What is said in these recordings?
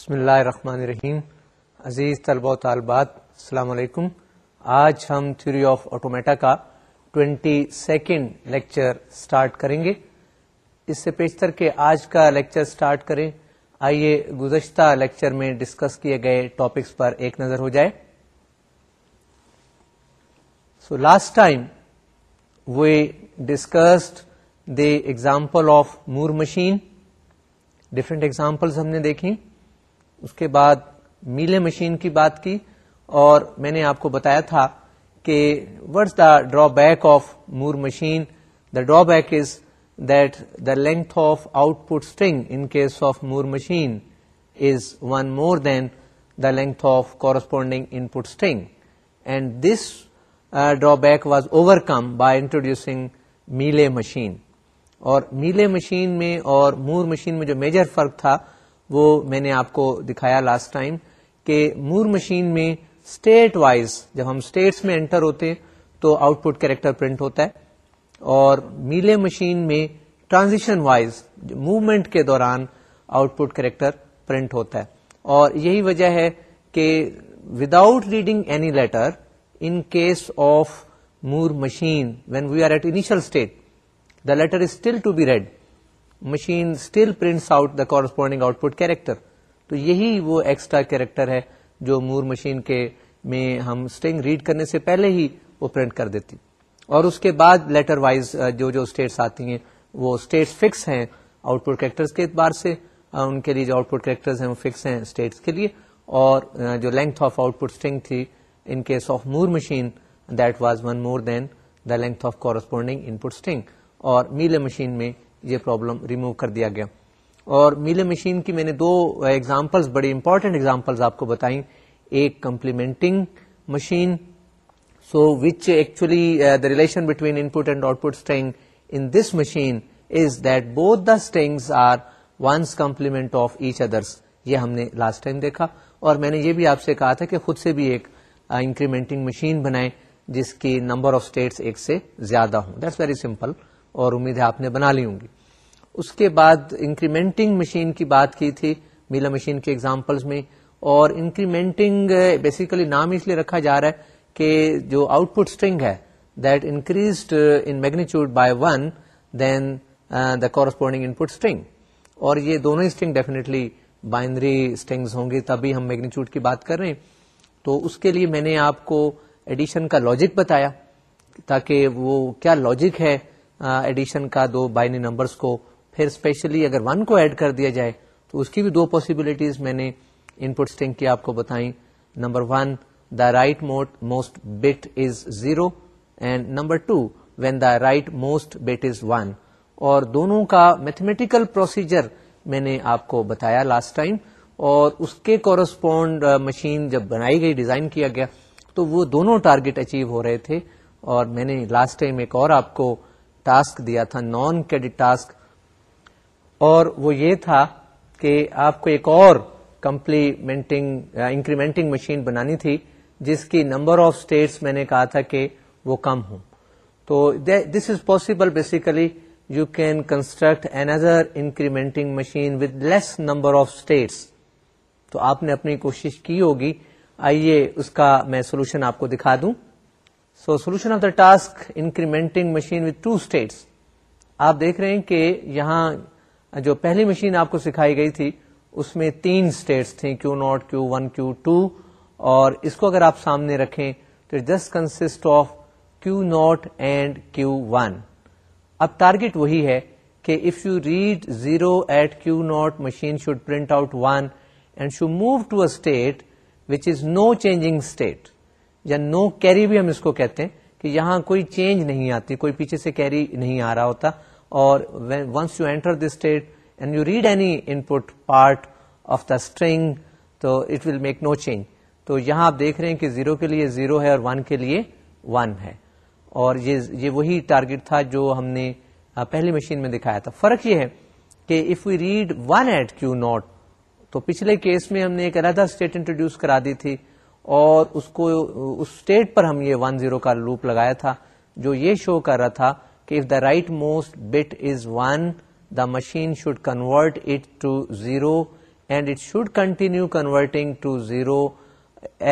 بسم اللہ الرحمن الرحیم عزیز طلبہ و طالبات السلام علیکم آج ہم تھیوری آف آٹومیٹا کا ٹوینٹی سیکنڈ لیکچر سٹارٹ کریں گے اس سے پیشتر کے آج کا لیکچر سٹارٹ کریں آئیے گزشتہ لیکچر میں ڈسکس کیے گئے ٹاپکس پر ایک نظر ہو جائے so last time we discussed the example of Moore machine different examples ہم نے دیکھیں اس کے بعد میلے مشین کی بات کی اور میں نے آپ کو بتایا تھا کہ what the drawback of Moore machine the drawback is that the length of output string in case of Moore machine is one more than the length of corresponding input string and this drawback was overcome by introducing Mealy machine اور Mealy machine میں اور Moore machine میں جو major فرق تھا وہ میں نے آپ کو دکھایا لاسٹ ٹائم کہ مور مشین میں اسٹیٹ وائز جب ہم اسٹیٹس میں انٹر ہوتے ہیں تو آؤٹ پٹ کریکٹر پرنٹ ہوتا ہے اور میلے مشین میں ٹرانزیشن وائز موومنٹ کے دوران آؤٹ پٹ کریکٹر پرنٹ ہوتا ہے اور یہی وجہ ہے کہ without reading any letter in case of Moore machine when we are at initial state the letter is still to be read machine still prints out the corresponding output character تو یہی وہ ایکسٹرا کیریکٹر ہے جو Moore machine کے میں ہم string read کرنے سے پہلے ہی وہ پرنٹ کر دیتی اور اس کے بعد لیٹر وائز جو جو اسٹیٹس آتی ہیں وہ اسٹیٹس فکس ہیں آؤٹ پٹ کریکٹر کے اعتبار سے ان کے لیے جو آؤٹ پٹ کریکٹر وہ فکس ہیں اسٹیٹس کے لیے اور جو length of output string تھی in case of Moore machine that was one more than the length of corresponding input string اور میلے مشین میں یہ پرابلم ریمو کر دیا گیا اور میلے مشین کی میں نے دو ایگزامپلس بڑی امپورٹنٹ ایگزامپلس آپ کو بتائیں ایک complementing machine so which actually the relation between input and output string in this machine is that both the strings are one's complement of each others یہ ہم نے لاسٹ ٹائم دیکھا اور میں نے یہ بھی آپ سے کہا تھا کہ خود سے بھی ایک انکریمنٹنگ uh, مشین بنائیں جس کی نمبر آف اسٹیٹس ایک سے زیادہ ہوں دیٹس ویری سمپل اور امید ہے آپ نے بنا لی ہوں گی اس کے بعد انکریمنٹنگ مشین کی بات کی تھی میلا مشین کے ایگزامپلس میں اور انکریمنٹنگ بیسیکلی نام اس لیے رکھا جا رہا ہے کہ جو آؤٹ پٹ اسٹرنگ ہے that increased in magnitude by one than the corresponding input string اور یہ دونوں اسٹرنگ ڈیفینیٹلی بائنری اسٹرنگز ہوں گی تبھی ہم میگنیچیوڈ کی بات کر رہے ہیں تو اس کے لیے میں نے آپ کو ایڈیشن کا لاجک بتایا تاکہ وہ کیا لاجک ہے ایڈیشن کا دو بائنی نمبرس کو پھر اسپیشلی اگر ون کو ایڈ کر دیا جائے تو اس کی بھی دو پاسبلٹیز میں نے ان پٹ اسٹنگ کی آپ کو بتائیں number one the right most most bit is zero and number two when the right most bit is one اور دونوں کا میتھمیٹیکل پروسیجر میں نے آپ کو بتایا لاسٹ ٹائم اور اس کے کورسپونڈ مشین uh, جب بنائی گئی ڈیزائن کیا گیا تو وہ دونوں ٹارگٹ اچیو ہو رہے تھے اور میں نے لاسٹ ٹائم ایک اور آپ کو ٹاسک دیا تھا نان کریڈٹ ٹاسک اور وہ یہ تھا کہ آپ کو ایک اور کمپلیمنٹنگ انکریمنٹنگ مشین بنانی تھی جس کی نمبر آف اسٹیٹس میں نے کہا تھا کہ وہ کم ہوں تو this is possible basically you can construct another machine with less number of states تو آپ نے اپنی کوشش کی ہوگی آئیے اس کا میں سولوشن آپ کو دکھا دوں so solution of the task incrementing machine with two states آپ دیکھ رہے ہیں کہ یہاں جو پہلی مشین آپ کو سکھائی گئی تھی اس میں تین اسٹیٹس تھیں Q naught Q one Q two اور اس کو اگر آپ سامنے رکھیں تو just consist of Q naught and Q one اب ٹارگیٹ وہی ہے کہ if you read zero at Q naught machine should print out one and should move to a state which is no changing state یا no carry بھی ہم اس کو کہتے ہیں کہ یہاں کوئی چینج نہیں آتی کوئی پیچھے سے کیری نہیں آ رہا ہوتا اور once you enter this state and you read any input part of the string تو it will make no change تو یہاں آپ دیکھ رہے ہیں کہ زیرو کے لیے زیرو ہے اور ون کے لیے ون ہے اور یہ یہ وہی ٹارگیٹ تھا جو ہم نے پہلی مشین میں دکھایا تھا فرق یہ ہے کہ if we read one at Q naught تو پچھلے کیس میں ہم نے ایک علیحدہ اسٹیٹ انٹروڈیوس کرا دی تھی اور اس کو اس اسٹیٹ پر ہم یہ ون زیرو کا لوپ لگایا تھا جو یہ شو کر رہا تھا کہ if the right most bit is one the machine should convert it to zero and it should continue converting to zero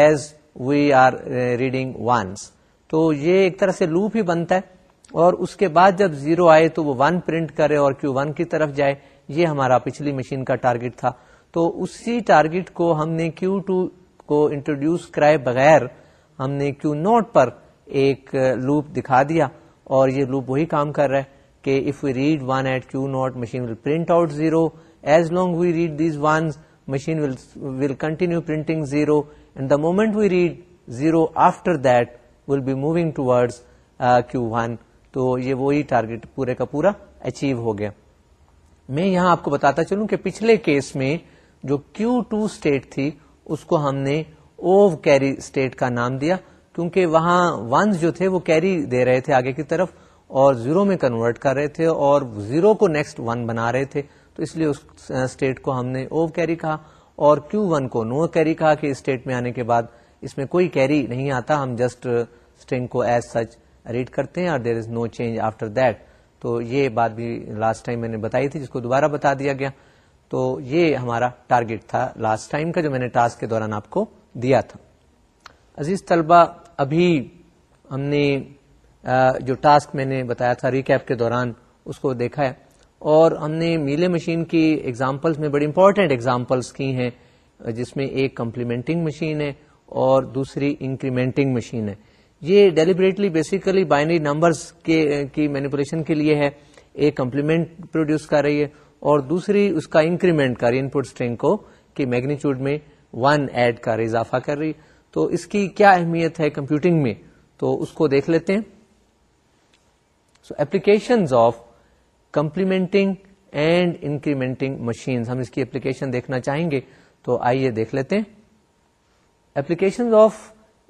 as we are reading ones تو یہ ایک طرح سے لوپ ہی بنتا ہے اور اس کے بعد جب زیرو آئے تو وہ ون پرنٹ کرے اور کیو ون کی طرف جائے یہ ہمارا پچھلی مشین کا ٹارگیٹ تھا تو اسی ٹارگیٹ کو ہم نے کیو ٹو کو انٹروڈیوس کرائے بغیر ہم نے کیو نوٹ پر ایک لوپ دکھا دیا اور یہ لوپ وہی کام کر رہا ہے کہ if we read one at q naught machine will print out zero as long we read these one will continue printing zero and the moment we read zero after that will be moving to Q one تو یہ وہی target پورے کا پورا achieve ہو گیا میں یہاں آپ کو بتاتا چلوں کہ پچھلے کیس میں جو کیو ٹو اسٹیٹ تھی اس کو ہم نے اوو کیری اسٹیٹ کا نام دیا کیونکہ وہاں ونز جو تھے وہ کیری دے رہے تھے آگے کی طرف اور زیرو میں کنورٹ کر رہے تھے اور زیرو کو نیکسٹ ون بنا رہے تھے تو اس لیے اس اسٹیٹ کو ہم نے اوو کیری کہا اور کیو ون کو نو کیری کہا کہ اسٹیٹ میں آنے کے بعد اس میں کوئی کیری نہیں آتا ہم جسٹ اسٹنگ کو ایز سچ ریڈ کرتے ہیں اور there is no change after that تو یہ بات بھی لاسٹ ٹائم میں نے بتائی تھی جس کو دوبارہ بتا دیا گیا تو یہ ہمارا ٹارگٹ تھا لاسٹ ٹائم کا جو میں نے ٹاسک کے دوران آپ کو دیا تھا عزیز طلبہ ابھی ہم نے جو ٹاسک میں نے بتایا تھا ریکیپ کے دوران اس کو دیکھا ہے اور ہم نے میلے مشین کی ایگزامپلس میں بڑی امپورٹنٹ ایگزامپلس کی ہیں جس میں ایک کمپلیمنٹنگ مشین ہے اور دوسری انکریمنٹنگ مشین ہے یہ ڈیلیبریٹلی بیسیکلی بائنری کے کی مینیپولیشن کے لیے ہے ایک کمپلیمنٹ پروڈیوس کر رہی ہے اور دوسری اس کا انکریمنٹ کر ان پٹ اسٹرنگ کو کہ میگنیچیوڈ میں ون ایڈ کر اضافہ کر رہی تو اس کی کیا اہمیت ہے کمپیوٹنگ میں تو اس کو دیکھ لیتے ہیں so application of complementing and incrementing machine ہم اس کی اپلیکیشن دیکھنا چاہیں گے تو آئیے دیکھ لیتے ہیں application of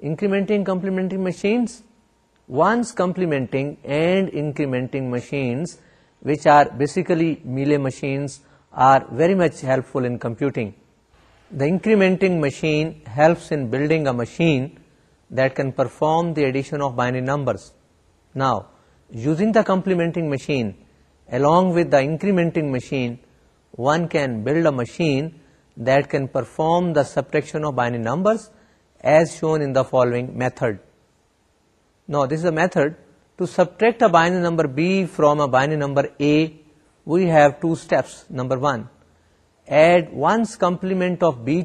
incrementing complementing machines one's complementing and incrementing machines which are basically Miele machines, are very much helpful in computing. The incrementing machine helps in building a machine that can perform the addition of binary numbers. Now, using the complementing machine along with the incrementing machine, one can build a machine that can perform the subtraction of binary numbers as shown in the following method. Now, this is a method to subtract a binary number B from a binary number A A we have to two steps number one add one's complement of B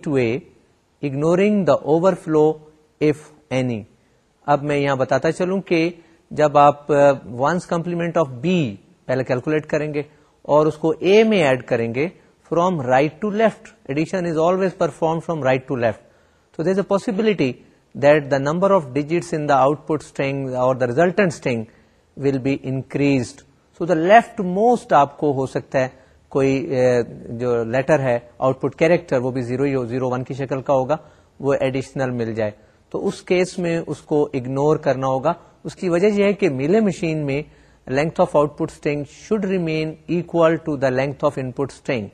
ignoring the overflow if any اب میں یہاں بتاتا چلوں کہ جب آپ once complement of B پہلے calculate کریں گے اور اس کو اے میں ایڈ کریں گے from right to left addition is always perform from right to left تو this a possibility number of digits in the output string اور the resultant string will be increased so the leftmost آپ کو ہو سکتا ہے کوئی جو letter ہے آؤٹ پٹ کیریکٹر وہ بھی زیرو ہی زیرو ون کی شکل کا ہوگا وہ ایڈیشنل مل جائے تو اس کیس میں اس کو اگنور کرنا ہوگا اس کی وجہ یہ ہے کہ میلے مشین میں length of output اسٹ should remain equal to the length of input string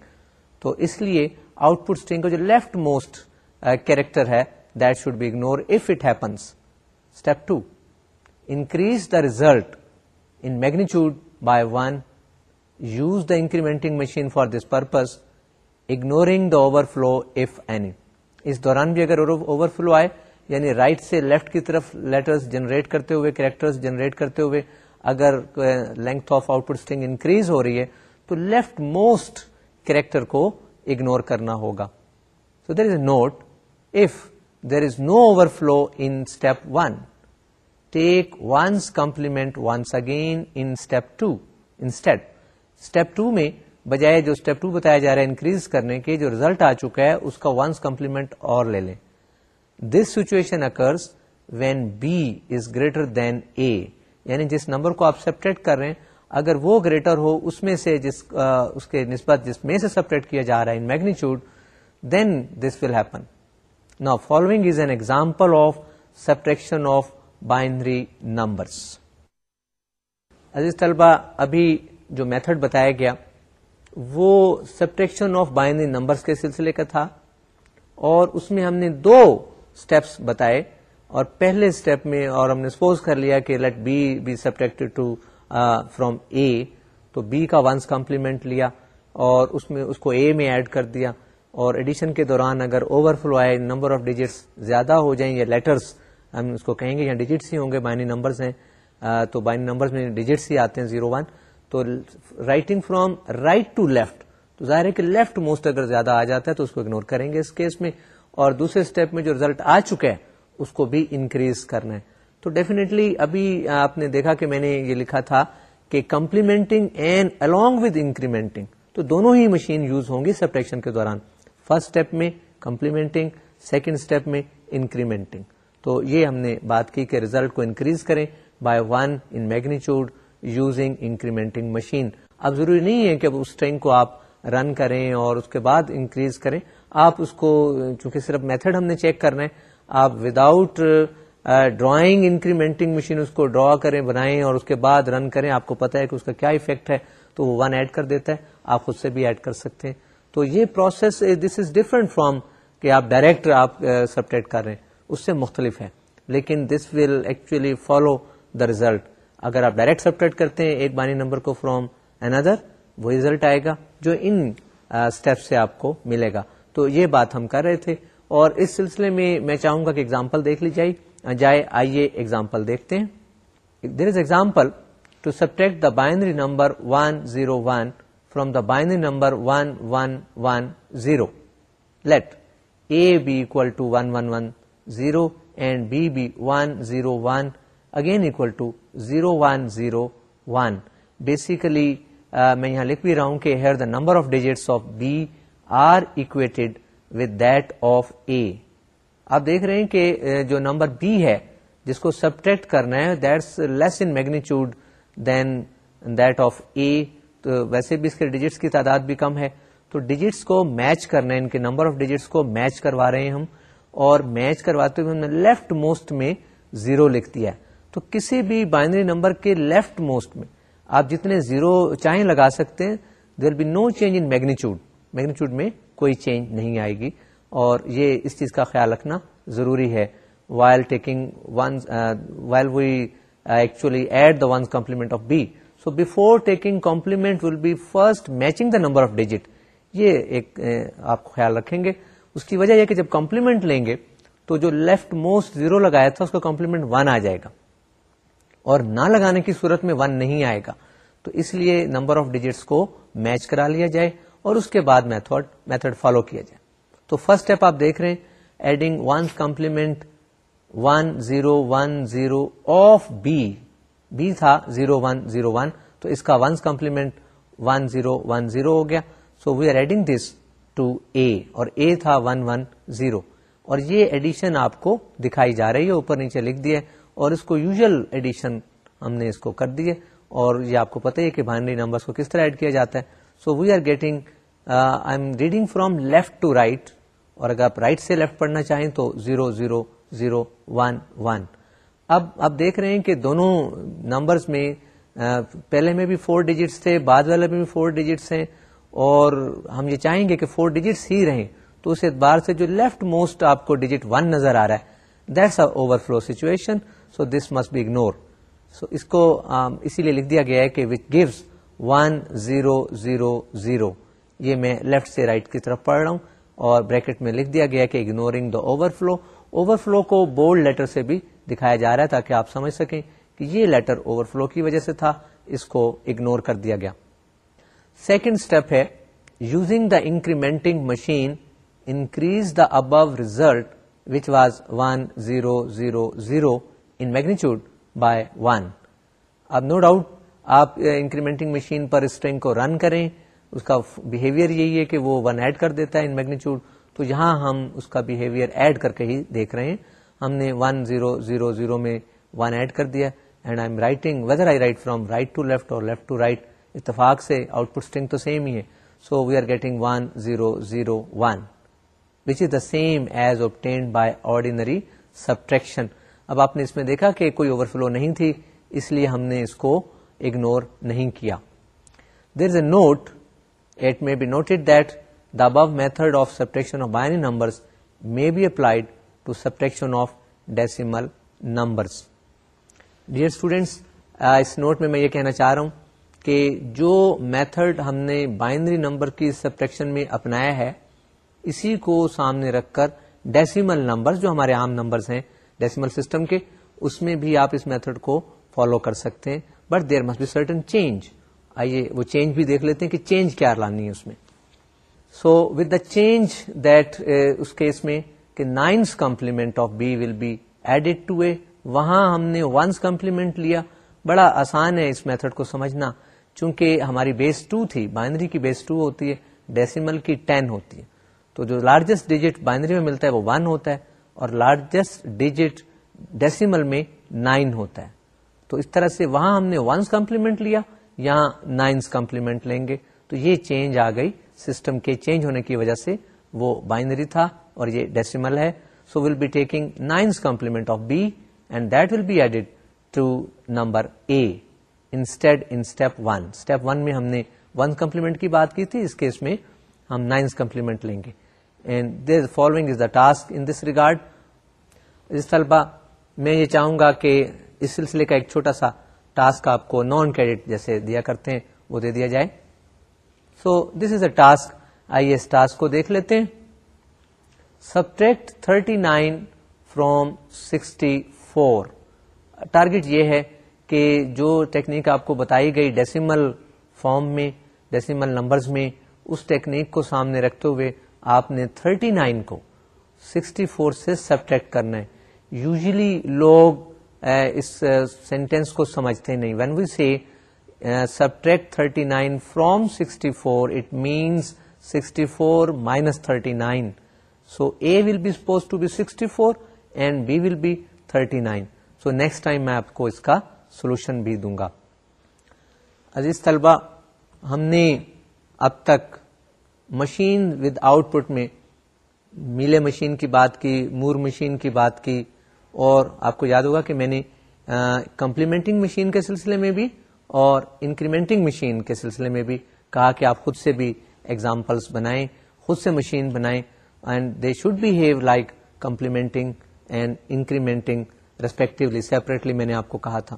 تو اس لیے آؤٹ پٹ اسٹرنگ کا جو لیفٹ موسٹ کیریکٹر ہے ignore if it happens step two increase the result in magnitude by one use the incrementing machine for this purpose ignoring the overflow if any اس دوران بھی اگر overflow آئے یعنی right right سے left کی طرف letters generate کرتے ہوئے کریکٹرز جنریٹ کرتے ہوئے اگر length of output string increase ہو رہی ہے تو لیفٹ موسٹ کریکٹر کو اگنور کرنا ہوگا so there does not if there is no overflow in step one take one's complement once again and step two میں بجائے جو اسٹیپ ٹو بتایا جا رہا ہے انکریز کرنے کے جو ریزلٹ آ چکا ہے اس کا ونس کمپلیمنٹ اور لے لیں this situation occurs when B is greater than A یعنی جس نمبر کو آپ سپریٹ کر رہے ہیں اگر وہ گریٹر ہو اس میں سے جس آ, اس کے نسبت جس میں سے سپریٹ کیا جا رہا ہے in magnitude then this will happen نا following is an example of subtraction of binary numbers عزیز طلبہ ابھی جو میتھڈ بتایا گیا وہ سبٹریکشن آف بائنری نمبرس کے سلسلے کا تھا اور اس میں ہم نے دو اسٹیپس بتائے اور پہلے اسٹیپ میں اور ہم نے سپوز کر لیا کہ let B be to from A تو بی کا ونس کمپلیمنٹ لیا اور اس میں اس کو اے میں ایڈ کر دیا اور ایڈیشن کے دوران اگر اوور فلو آئے نمبر آف ڈیجٹس زیادہ ہو جائیں یا لیٹرس ہم اس کو کہیں گے یا ڈیجٹس ہی ہوں گے بائنی بائنی نمبرز نمبرز ہیں تو میں ڈیجٹس ہی آتے ہیں زیرو ون تو writing from right to left تو ظاہر ہے کہ لیفٹ موسٹ اگر زیادہ آ جاتا ہے تو اس کو اگنور کریں گے اس کیس میں اور دوسرے اسٹیپ میں جو ریزلٹ آ چکا ہے اس کو بھی انکریز کرنا ہے تو ڈیفینیٹلی ابھی آپ نے دیکھا کہ میں نے یہ لکھا تھا کہ complementing and along with incrementing تو دونوں ہی مشین یوز ہوں گی سبٹیکشن کے دوران فرسٹ اسٹیپ میں کمپلیمنٹنگ سیکنڈ اسٹیپ میں انکریمنٹنگ تو یہ ہم نے بات کی کہ ریزلٹ کو انکریز کریں by one in magnitude using incrementing machine اب ضروری نہیں ہے کہ اس ٹائم کو آپ رن کریں اور اس کے بعد انکریز کریں آپ اس کو چونکہ صرف میتھڈ ہم نے چیک کرنا ہے آپ وداؤٹ ڈرائنگ انکریمنٹنگ مشین اس کو ڈرا کریں بنائیں اور اس کے بعد رن کریں آپ کو پتا ہے کہ اس کا کیا افیکٹ ہے تو وہ ون ایڈ کر دیتا ہے آپ خود سے بھی ایڈ کر سکتے ہیں تو یہ process this is different from کہ آپ ڈائریکٹ آپ سبٹیکٹ eh, کر رہے ہیں اس سے مختلف ہے لیکن this will actually follow the result اگر آپ ڈائریکٹ سبٹیکٹ کرتے ہیں ایک بانی نمبر کو فرام این ادر وہ ریزلٹ آئے گا جو ان اسٹیپ eh, سے آپ کو ملے گا تو یہ بات ہم کر رہے تھے اور اس سلسلے میں میں چاہوں گا کہ ایگزامپل دیکھ لی جائے جائے آئیے ایگزامپل دیکھتے ہیں there is example to subtract the binary number one zero one from the binary number two one one one zero and B B one zero one again equal to zero one zero میں یہاں لکھ بھی رہا ہوں کہ here the number of digits of B are equated with that of A آپ دیکھ رہے ہیں کہ جو نمبر بی ہے جس کو سبٹیکٹ کرنا ہے that's less in magnitude than that of A تو ویسے بھی اس کے ڈیجٹس کی تعداد بھی کم ہے تو ڈیجٹس کو میچ کرنا ہے ان کے نمبر آف ڈیجٹس کو میچ کروا رہے ہیں ہم اور میچ کرواتے ہوئے ہم نے لیفٹ موسٹ میں زیرو لکھ دیا تو کسی بھی بائنری نمبر کے لیفٹ موسٹ میں آپ جتنے زیرو چاہیں لگا سکتے ہیں there be no change in magnitude magnitude میں کوئی چینج نہیں آئے گی اور یہ اس چیز کا خیال رکھنا ضروری ہے while taking while we actually add the one's complement of B so before taking complement will be first matching the number of digit یہ ایک آپ خیال رکھیں گے اس کی وجہ یہ کہ جب کمپلیمنٹ لیں گے تو جو لیفٹ موسٹ زیرو لگایا تھا اس کا کمپلیمنٹ ون آ جائے گا اور نہ لگانے کی صورت میں ون نہیں آئے گا تو اس لیے نمبر آف ڈیجٹس کو میچ کرا لیا جائے اور اس کے بعد میتھڈ میتھڈ فالو کیا جائے تو فرسٹ اسٹیپ آپ دیکھ رہے ہیں adding one complement one zero one zero of B B تھا زیرو ون زیرو ون تو اس کا one's complement one zero one zero ہو گیا so we are adding this to A اور اے تھا ون ون زیرو اور یہ edition آپ کو دکھائی جا رہی ہے اوپر نیچے لکھ دیے اور اس کو یوزل ایڈیشن ہم نے اس کو کر دیے اور یہ آپ کو پتا ہے کہ بائنڈری نمبر کو کس طرح ایڈ کیا جاتا ہے so we are getting I am reading from left to right اور اگر آپ رائٹ سے لیفٹ پڑھنا چاہیں تو zero zero zero one one اب آپ دیکھ رہے ہیں کہ دونوں نمبرز میں پہلے میں بھی فور ڈیجٹس تھے بعد والے میں بھی فور ڈیجٹس ہیں اور ہم یہ چاہیں گے کہ فور ڈیجٹس ہی رہیں تو اس اعتبار سے جو لیفٹ موسٹ آپ کو ڈیجٹ ون نظر آ رہا ہے that's a overflow situation so this must be ignore سو اس کو اسی لیے لکھ دیا گیا ہے کہ which gives one zero zero zero یہ میں لیفٹ سے رائٹ کی طرف پڑھ رہا ہوں اور بریکٹ میں لکھ دیا گیا کہ ignoring the overflow overflow کو بولڈ لیٹر سے بھی دکھایا جا رہا ہے تاکہ آپ سمجھ سکیں کہ یہ لیٹر اوور فلو کی وجہ سے تھا اس کو اگنور کر دیا گیا سیکنڈ اسٹیپ ہے using the incrementing machine increase the above result which was one zero zero zero in magnitude by one اب نو ڈاؤٹ آپ انکریمنٹنگ eh, مشین پر اسٹرنگ کو رن کریں اس کا بہیویئر یہی ہے کہ وہ ون ایڈ کر دیتا ہے ان میگنیچیوڈ تو یہاں ہم اس کا بہیویئر ایڈ کر کے ہی دیکھ رہے ہیں ہم نے ون زیرو زیرو زیرو میں ون ایڈ کر دیا and I am writing whether I write from right to left اور لیفٹ ٹو رائٹ اتفاق سے آؤٹ پٹ اسٹنگ تو سیم ہی ہے so we are getting one zero zero one which is the same as obtained by ordinary subtraction اب آپ نے اس میں دیکھا کہ کوئی اوور فلو نہیں تھی اس لیے ہم نے اس کو اگنور نہیں کیا there is a note it may be noted that the above method of subtraction of numbers. Dear students, uh, اس نوٹ میں میں یہ کہنا چاہ رہا ہوں کہ جو میتھڈ ہم نے بائنری نمبر کی سبٹریکشن میں اپنایا ہے اسی کو سامنے رکھ کر ڈیسیمل نمبر جو ہمارے عام نمبرز ہیں ڈیسیمل سسٹم کے اس میں بھی آپ اس میتھڈ کو فالو کر سکتے ہیں but there must be certain change آئیے وہ چینج بھی دیکھ لیتے ہیں کہ چینج کیا لانی ہے اس میں so with the change that us case میں کہ nine's complement of B will be added to A وہاں ہم نے ونس کمپلیمنٹ لیا بڑا آسان ہے اس میتھڈ کو سمجھنا چونکہ ہماری بیس ٹو تھی بائنری کی بیس ٹو ہوتی ہے ڈیسیمل کی ٹین ہوتی ہے تو جو لارجسٹ ڈیجٹ بائنری میں ملتا ہے وہ ون ہوتا ہے اور لارجسٹ ڈیجٹ ڈیسیمل میں نائن ہوتا ہے تو اس طرح سے وہاں ہم نے ونس کمپلیمنٹ لیا یہاں نائنس کمپلیمنٹ لیں گے تو یہ چینج آ گئی سسٹم کے چینج ہونے کی وجہ سے وہ بائنری تھا اور یہ ڈیسیمل ہے so will be taking nine's complement of B and that will be added to number A instead in step step one one میں ہم نے ون کمپلیمنٹ کی بات کی تھی اس کیس میں ہم نائنس کمپلیمنٹ لیں گے and following is the task in this regard اس طلبا میں یہ چاہوں گا کہ اس سلسلے کا ایک چھوٹا سا ٹاسک آپ کو نان کریڈٹ جیسے دیا کرتے ہیں وہ دے دیا جائے so this is a task آئیے اس ٹاسک کو دیکھ لیتے ہیں subtract thirty nine from sixty four target یہ ہے کہ جو ٹیکنیک آپ کو بتائی گئی ڈیسیمل فارم میں ڈیسیمل نمبرز میں اس ٹیکنیک کو سامنے رکھتے ہوئے آپ نے تھرٹی نائن کو سکسٹی فور سے سبٹریکٹ کرنا ہے یوزلی لوگ اس سینٹینس کو سمجھتے نہیں when we see subtract thirty nine from sixty four it means sixty four minus thirty nine so A will be suppose to be sixty four and B will be thirty nine so next time میں آپ کو اس کا solution بھی دوں گا عزیز طلبا ہم نے اب تک مشین ود آؤٹ پٹ میں میلے مشین کی بات کی مور مشین کی بات کی اور آپ کو یاد ہوگا کہ میں نے کمپلیمنٹنگ مشین کے سلسلے میں بھی اور انکریمنٹنگ مشین کے سلسلے میں بھی کہا کہ آپ خود سے بھی ایگزامپلس بنائیں خود سے مشین بنائیں and they should behave like complementing and incrementing respectively separately میں نے آپ کو کہا تھا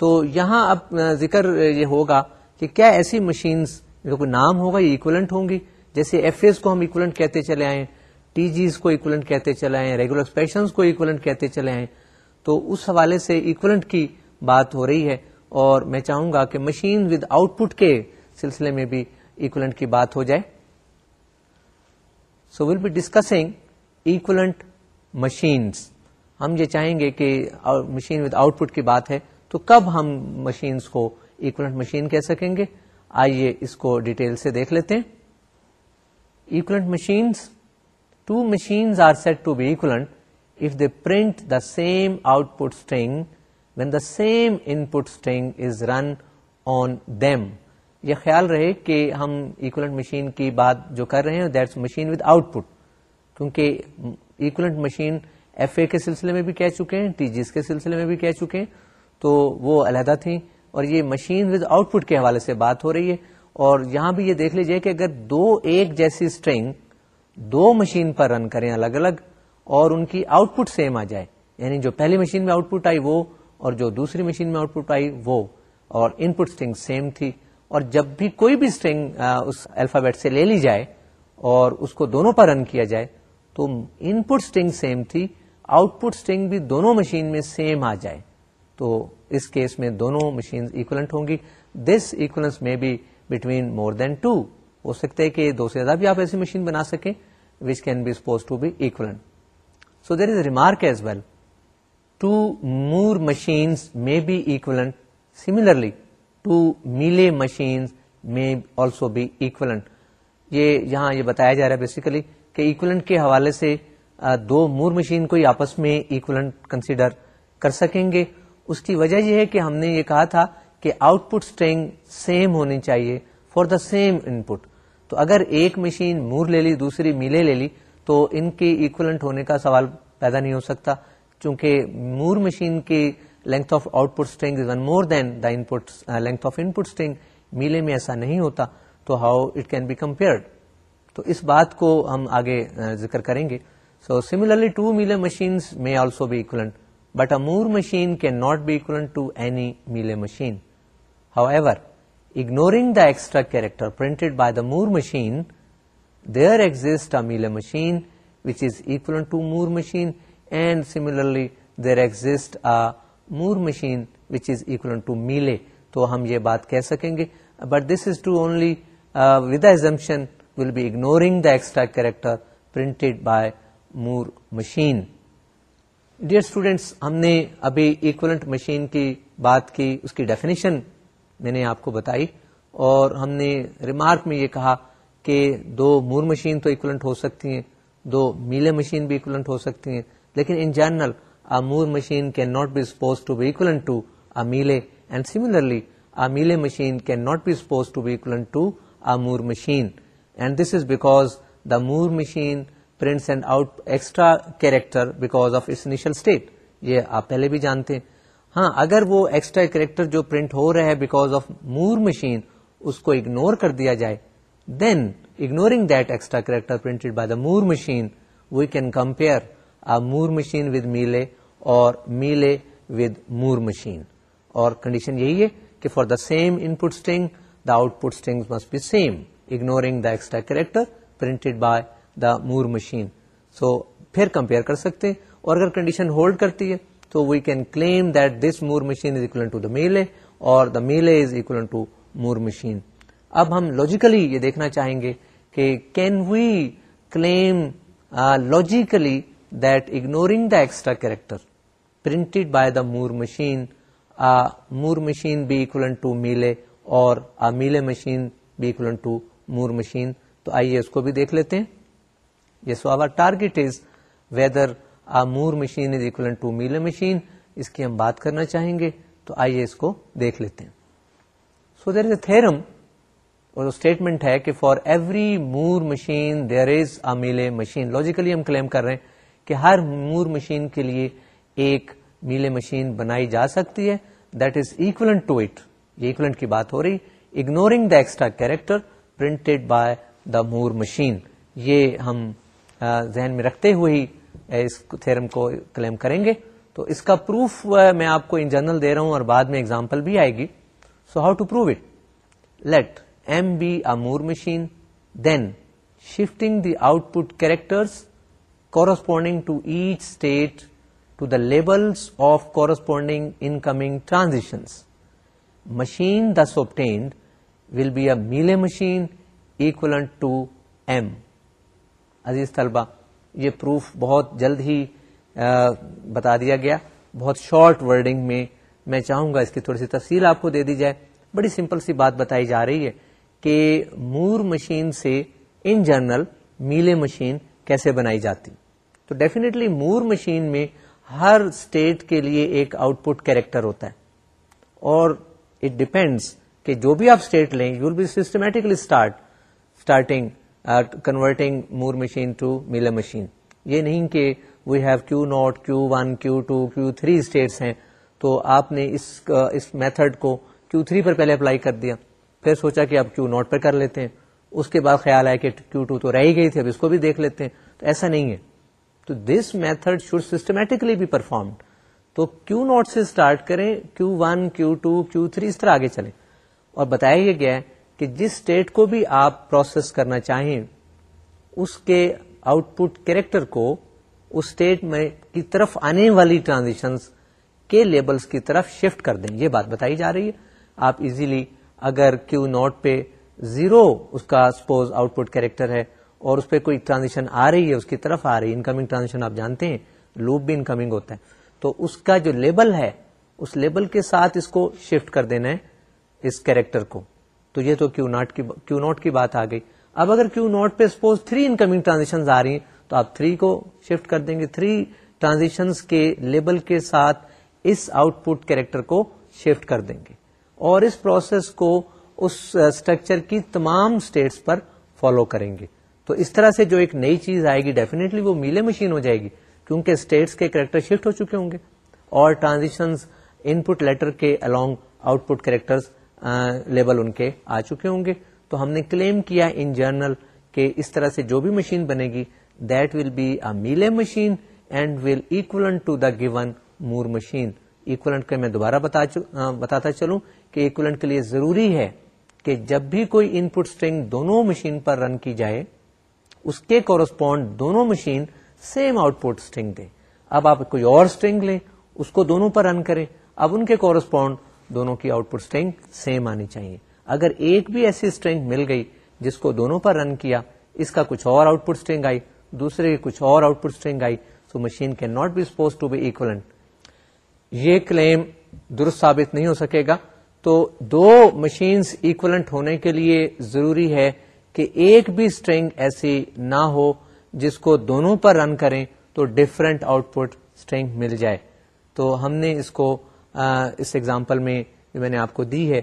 تو یہاں اب ذکر یہ ہوگا کہ کیا ایسی مشینس جو کوئی نام ہوگا یہ اکولنٹ ہوں گی جیسے ایف ایز کو ہم اکولنٹ کہتے چلے آئیں ٹی جیز کو اکولنٹ کہتے چلے آئیں ریگولر ایکسپریشنز کو اکولنٹ کہتے چلے آئیں تو اس حوالے سے اکولنٹ کی بات ہو رہی ہے اور میں چاہوں گا کہ مشین ود آؤٹ پٹ کے سلسلے میں بھی ایکولنٹ کی بات ہو جائے so will be discussing equivalent machines ہم یہ چاہیں گے کہ مشین ود آؤٹ پٹ کی بات ہے تو کب ہم مشینس کو ایکولنٹ مشین کہہ سکیں گے آئیے اس کو ڈیٹیل سے دیکھ لیتے ہیں equivalent machines two machines are set to be equivalent if they print the same out string when the same input string is run on them یہ خیال رہے کہ ہم ایکولنٹ مشین کی بات جو کر رہے ہیں مشین ود آؤٹ پٹ کیونکہ ایکولنٹ مشین ایف اے کے سلسلے میں بھی کہہ چکے ہیں ٹی جیس کے سلسلے میں بھی کہہ چکے ہیں تو وہ علیحدہ تھیں اور یہ مشین ود آؤٹ پٹ کے حوالے سے بات ہو رہی ہے اور یہاں بھی یہ دیکھ لیجیے کہ اگر دو ایک جیسی اسٹرنگ دو مشین پر رن کریں الگ الگ اور ان کی آؤٹ پٹ سیم آ جائے یعنی جو پہلی مشین میں آؤٹ پٹ آئی وہ اور جو دوسری مشین میں آؤٹ پٹ آئی وہ اور ان پٹ اسٹرنگ سیم تھی اور جب بھی کوئی بھی اسٹرنگ اس الفابیٹ سے لے لی جائے اور اس کو دونوں پر رن کیا جائے تو ان پٹ اسٹرنگ سیم تھی آؤٹ پٹ اسٹرنگ بھی دونوں مشین میں سیم آ جائے تو اس کیس میں دونوں مشین اکولنٹ ہوں گی دس اکولنس میں بھی بٹوین مور دین ٹو ہو سکتا ہے کہ دو سے زیادہ بھی آپ ایسی مشین بنا سکیں which can be suppose to be equivalent so there is remark as well to Moore machines میں B E similarly to Mealy machine also be یہ یہاں یہ بتایا جا رہا ہے بیسیکلی کہ ایکولنٹ کے حوالے سے دو مور مشین کو آپس میں ایکولنٹ کنسیڈر کر سکیں گے اس کی وجہ یہ ہے کہ ہم نے یہ کہا تھا کہ آؤٹ پٹ اسٹرینگ سیم ہونی چاہیے for the same input تو اگر ایک مشین مور لے لی دوسری میلے لے لی تو ان کے ایکولنٹ ہونے کا سوال پیدا نہیں ہو سکتا چونکہ مور مشین کی length of output one more than the input length of input string Mealy میں ایسا نہیں ہوتا تو how it can be compared تو اس بات کو ہم آگے uh, ذکر کریں گے so similarly to Mealy machine میں also be equivalent but a Moore machine can not be equivalent to any Mealy machine however ignoring the extra character printed by the Moore machine there exist a Mealy machine which is equivalent to Moore machine and similarly there exist a Moore machine which is equal to Mealy تو ہم یہ بات کہہ سکیں گے but this is to only with assumption will be ignoring the extra character printed by Moore machine dear students ہم نے ابھی اکونٹ مشین کی بات کی اس کی ڈیفینیشن میں نے آپ کو بتائی اور ہم نے ریمارک میں یہ کہا کہ دو مور مشین تو اکولنٹ ہو سکتی ہیں دو میلے مشین بھی اکولنٹ ہو سکتی ہیں لیکن in general Moore machine can not be suppose to be equivalent to a Mealy and similarly a Mealy machine can not be suppose to be equivalent to a Moore machine and this is because the Moore machine prints and out extra character because of us initial state یہ آپ پہلے بھی جانتے ہیں ہاں اگر وہ extra character جو پرنٹ ہو رہا ہے بیکاز آف مور مشین اس کو اگنور کر دیا جائے then ignoring that extra character printed by the Moore machine we can compare Moore machine with Mealy اور میلے ود مور مشین اور کنڈیشن یہی ہے کہ for the same in output string must be same ignoring the extra character printed by the Moore machine so پھر compare کر سکتے ہیں اور اگر کنڈیشن ہولڈ کرتی ہے تو we can claim that this Moore machine is to the Mealy اور the Mealy is equal to Moore machine اب ہم لوجیکلی یہ دیکھنا چاہیں گے کہ can we claim logically the ignoring the extra character print by the Moore machine بھی equal to Mealy اور مور مشین تو آئیے اس کو بھی دیکھ لیتے ہیں our target is is whether Moore machine machine equivalent to Mealy اس کی ہم بات کرنا چاہیں گے تو آئیے اس کو دیکھ لیتے ہیں so there is a theorem اور اسٹیٹمنٹ ہے کہ for every Moore machine there is a Mealy machine logically ہم کلیم کر رہے ہیں کہ ہر مور مشین کے لیے ایک میلے مشین بنائی جا سکتی ہے that is equivalent to it یہ بات ہو رہی ignoring the extra character printed by the Moore machine یہ ہم ذہن میں رکھتے ہوئے ہی اس تھیرم کو کلیم کریں گے تو اس کا پروف میں آپ کو ان جنرل دے رہا ہوں اور بعد میں اگزامپل بھی آئے گی so how to prove it let M be a Moore machine then shifting the output characters corresponding to each state to the labels of corresponding incoming transactions machine this obtained will be a Mealy machine equivalent to M عزیز طلبہ یہ proof بہت جلد ہی بتا دیا گیا بہت short wording میں میں چاہوں گا اس کی تھوڑی سی تفصیل آپ کو دے دی جائے بڑی سمپل سی بات بتائی جا رہی ہے کہ مور مشین سے ان جنرل میلے مشین کیسے بنائی جاتی تو ڈیفینیٹلی مور مشین میں ہر اسٹیٹ کے لیے ایک آؤٹ پٹ کیریکٹر ہوتا ہے اور اٹ ڈپینڈس کہ جو بھی آپ اسٹیٹ لیں you will be systematically start starting converting Moore machine to Mealy machine یہ نہیں کہ we have Q naught Q one Q two Q three states ہیں تو آپ نے اس میتھڈ uh, کو کیو تھری پر پہلے اپلائی کر دیا پھر سوچا کہ آپ کیو ناٹ پر کر لیتے ہیں اس کے بعد خیال آیا کہ کیو ٹو تو رہی گئی تھی اب اس کو بھی دیکھ لیتے ہیں تو ایسا نہیں ہے تو دس میتھڈ شوڈ سسٹمیٹکلی بھی پرفارمڈ تو کیو نوٹ سے اسٹارٹ کریں Q one Q two Q three اس طرح آگے چلیں اور بتایا یہ گیا ہے کہ جس اسٹیٹ کو بھی آپ پروسیس کرنا چاہیں اس کے آؤٹ پٹ کیریکٹر کو اس اسٹیٹ میں کی طرف آنے والی ٹرانزیکشن کے لیبلس کی طرف شفٹ کر دیں یہ بات بتائی جا رہی ہے آپ ایزیلی اگر کیو ناٹ پہ زیرو اس کا سپوز آؤٹ پٹ کیریکٹر ہے اور اس پہ کوئی ٹرانزیشن آ رہی ہے اس کی طرف آ رہی ہے انکمنگ ٹرانزیکشن آپ جانتے ہیں لوپ بھی انکمنگ ہوتا ہے تو اس کا جو لیبل ہے اس لیبل کے ساتھ اس کو شفٹ کر دینا ہے اس کیریکٹر کو تو یہ تو کیو کیو ناٹ کی بات آ گئی اب اگر کیو ناٹ پہ سپوز تھری انکمنگ ٹرانزیکشن آ رہی ہیں تو آپ تھری کو شفٹ کر دیں گے تھری ٹرانزیکشن کے لیبل کے ساتھ اس آؤٹ پٹ کیریکٹر کو شفٹ کر دیں گے اور اس پروسیس کو اس اسٹرکچر uh, کی تمام اسٹیٹس پر فالو کریں گے تو اس طرح سے جو ایک نئی چیز آئے گی ڈیفینیٹلی وہ میلے مشین ہو جائے گی کیونکہ اسٹیٹس کے کریکٹر شفٹ ہو چکے ہوں گے اور ٹرانزیشن ان پٹ لیٹر کے الانگ آؤٹ پٹ کریکٹر لیول ان کے آ چکے ہوں گے تو ہم نے کلیم کیا ان جرنل کہ اس طرح سے جو بھی مشین بنے گی that will be Mealy machine and will equivalent to the given Moore machine equivalent کا میں دوبارہ بتا بتاتا چلوں کہ اکولنٹ کے لیے ضروری ہے کہ جب بھی کوئی ان پٹ اسٹرنگ دونوں مشین پر رن کی جائے اس کے کورسپونڈ دونوں machine same out put string دیں اب آپ کوئی اور لیں اس کو دونوں پر رن کریں اب ان کے کورسپونڈ دونوں کی آؤٹ پٹ اسٹرنگ سیم آنی چاہیے اگر ایک بھی ایسی اسٹرنگ مل گئی جس کو دونوں پر رن کیا اس کا کچھ اور آؤٹ پٹ اسٹرنگ آئی دوسرے کی کچھ اور output string I so machine can not be suppose to be equivalent یہ کلیم درست ثابت نہیں ہو سکے گا تو دو مشینس ایکولنٹ ہونے کے لیے ضروری ہے کہ ایک بھی اسٹرنگ ایسی نہ ہو جس کو دونوں پر رن کریں تو ڈفرینٹ آؤٹ پٹ اسٹرنگ مل جائے تو ہم نے اس کو اس ایگزامپل میں جو میں نے آپ کو دی ہے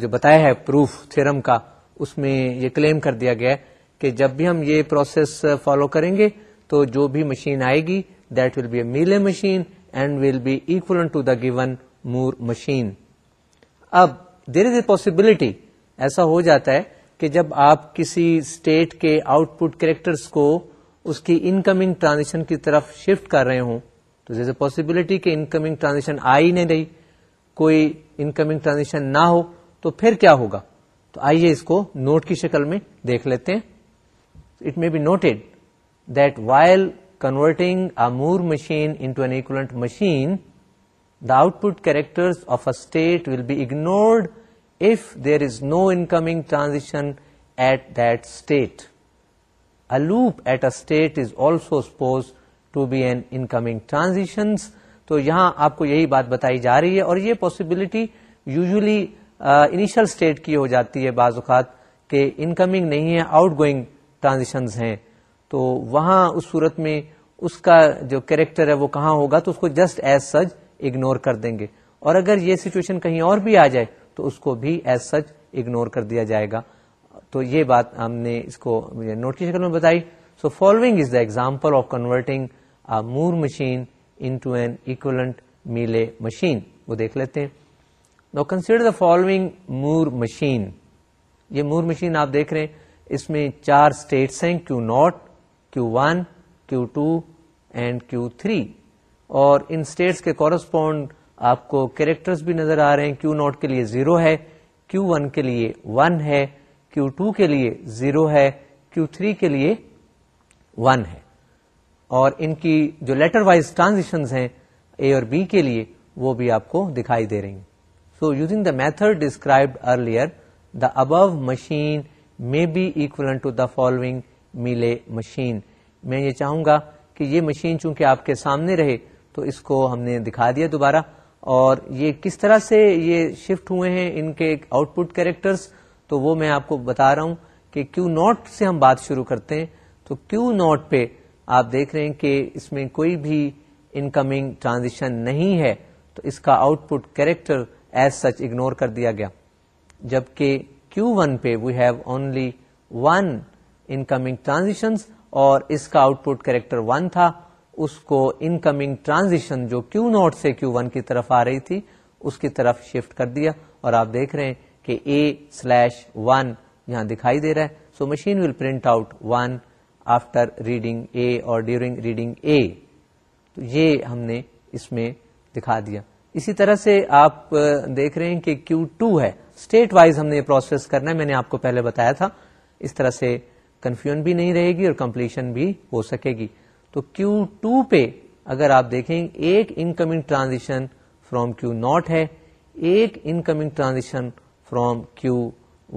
جو بتایا ہے پروف تھرم کا اس میں یہ کلیم کر دیا گیا کہ جب بھی ہم یہ پروسیس فالو کریں گے تو جو بھی مشین آئے گی that will be a Mealy machine and will be equal to the given Moore machine اب دیر از اے پاسبلٹی ایسا ہو جاتا ہے کہ جب آپ کسی اسٹیٹ کے آؤٹ پٹ کریکٹرس کو اس کی انکمنگ ٹرانزیکشن کی طرف شفٹ کر رہے ہوں تو پاسبلٹی کہ انکمنگ ٹرانزیکشن آ ہی نہیں رہی کوئی انکمنگ ٹرانزیکشن نہ ہو تو پھر کیا ہوگا تو آئیے اس کو نوٹ کی شکل میں دیکھ لیتے ہیں it may be noted that while converting a Moore machine into an equal machine the output character of a state will be ignored there is no incoming transaction at that state a loop at a state is also suppose to be an incoming transaction تو یہاں آپ کو یہی بات بتائی جا رہی ہے اور یہ پاسبلٹی یوزلی انیشل اسٹیٹ کی ہو جاتی ہے بعض اوقات کہ انکمنگ نہیں ہے آؤٹ گوئنگ ٹرانزیشنز ہیں تو وہاں اس صورت میں اس کا جو کریکٹر ہے وہ کہاں ہوگا تو اس کو جسٹ ایز سچ اگنور کر دیں گے اور اگر یہ سچویشن کہیں اور بھی آ جائے تو اس کو بھی ایز سچ اگنور کر دیا جائے گا تو یہ بات ہم نے اس کو نوٹ کی شکل میں بتائی so following is the example of converting Moore machine into an equivalent Mealy machine وہ دیکھ لیتے ہیں now consider the following Moore machine یہ مور مشین آپ دیکھ رہے ہیں اس میں چار اسٹیٹس ہیں q naught q one q two and q three اور ان اسٹیٹس کے کورسپونڈ آپ کو کیریکٹرز بھی نظر آ رہے ہیں کیو ناٹ کے لیے زیرو ہے کیو ون کے لیے ون ہے کیو ٹو کے لیے زیرو ہے کیو تھری کے لیے ون ہے اور ان کی جو لیٹر وائز ٹرانزیکشن ہیں اے اور بی کے لیے وہ بھی آپ کو دکھائی دے رہی ہیں so using the method describe earlier the above machine may be equal to the following Mealy machine میں یہ چاہوں گا کہ یہ مشین چونکہ آپ کے سامنے رہے تو اس کو ہم نے دکھا دیا دوبارہ اور یہ کس طرح سے یہ شفٹ ہوئے ہیں ان کے آؤٹ پٹ کیریکٹرس تو وہ میں آپ کو بتا رہا ہوں کہ کیو ناٹ سے ہم بات شروع کرتے ہیں تو کیو ناٹ پہ آپ دیکھ رہے ہیں کہ اس میں کوئی بھی انکمنگ ٹرانزیشن نہیں ہے تو اس کا output character as such ignore کر دیا گیا جبکہ کیو ون پہ we have only one incoming transaction اور اس کا آؤٹ پٹ کریکٹر ون تھا اس کو ان کمنگ ٹرانزیشن جو کیو نوٹ سے کیو ون کی طرف آ رہی تھی اس کی طرف شفٹ کر دیا اور آپ دیکھ رہے ہیں کہ اے سلیش ون یہاں دکھائی دے رہا ہے so machine will print out one after reading A اور ڈیورنگ ریڈنگ اے تو یہ ہم نے اس میں دکھا دیا اسی طرح سے آپ دیکھ رہے ہیں کہ کیو ٹو ہے اسٹیٹ وائز ہم نے یہ پروسیس کرنا ہے میں نے آپ کو پہلے بتایا تھا اس طرح سے کنفیوژن بھی نہیں رہے گی اور کمپلیشن بھی ہو سکے گی تو کیو ٹو پہ اگر آپ دیکھیں ایک incoming transaction from Q naught ہے ایک incoming transaction from Q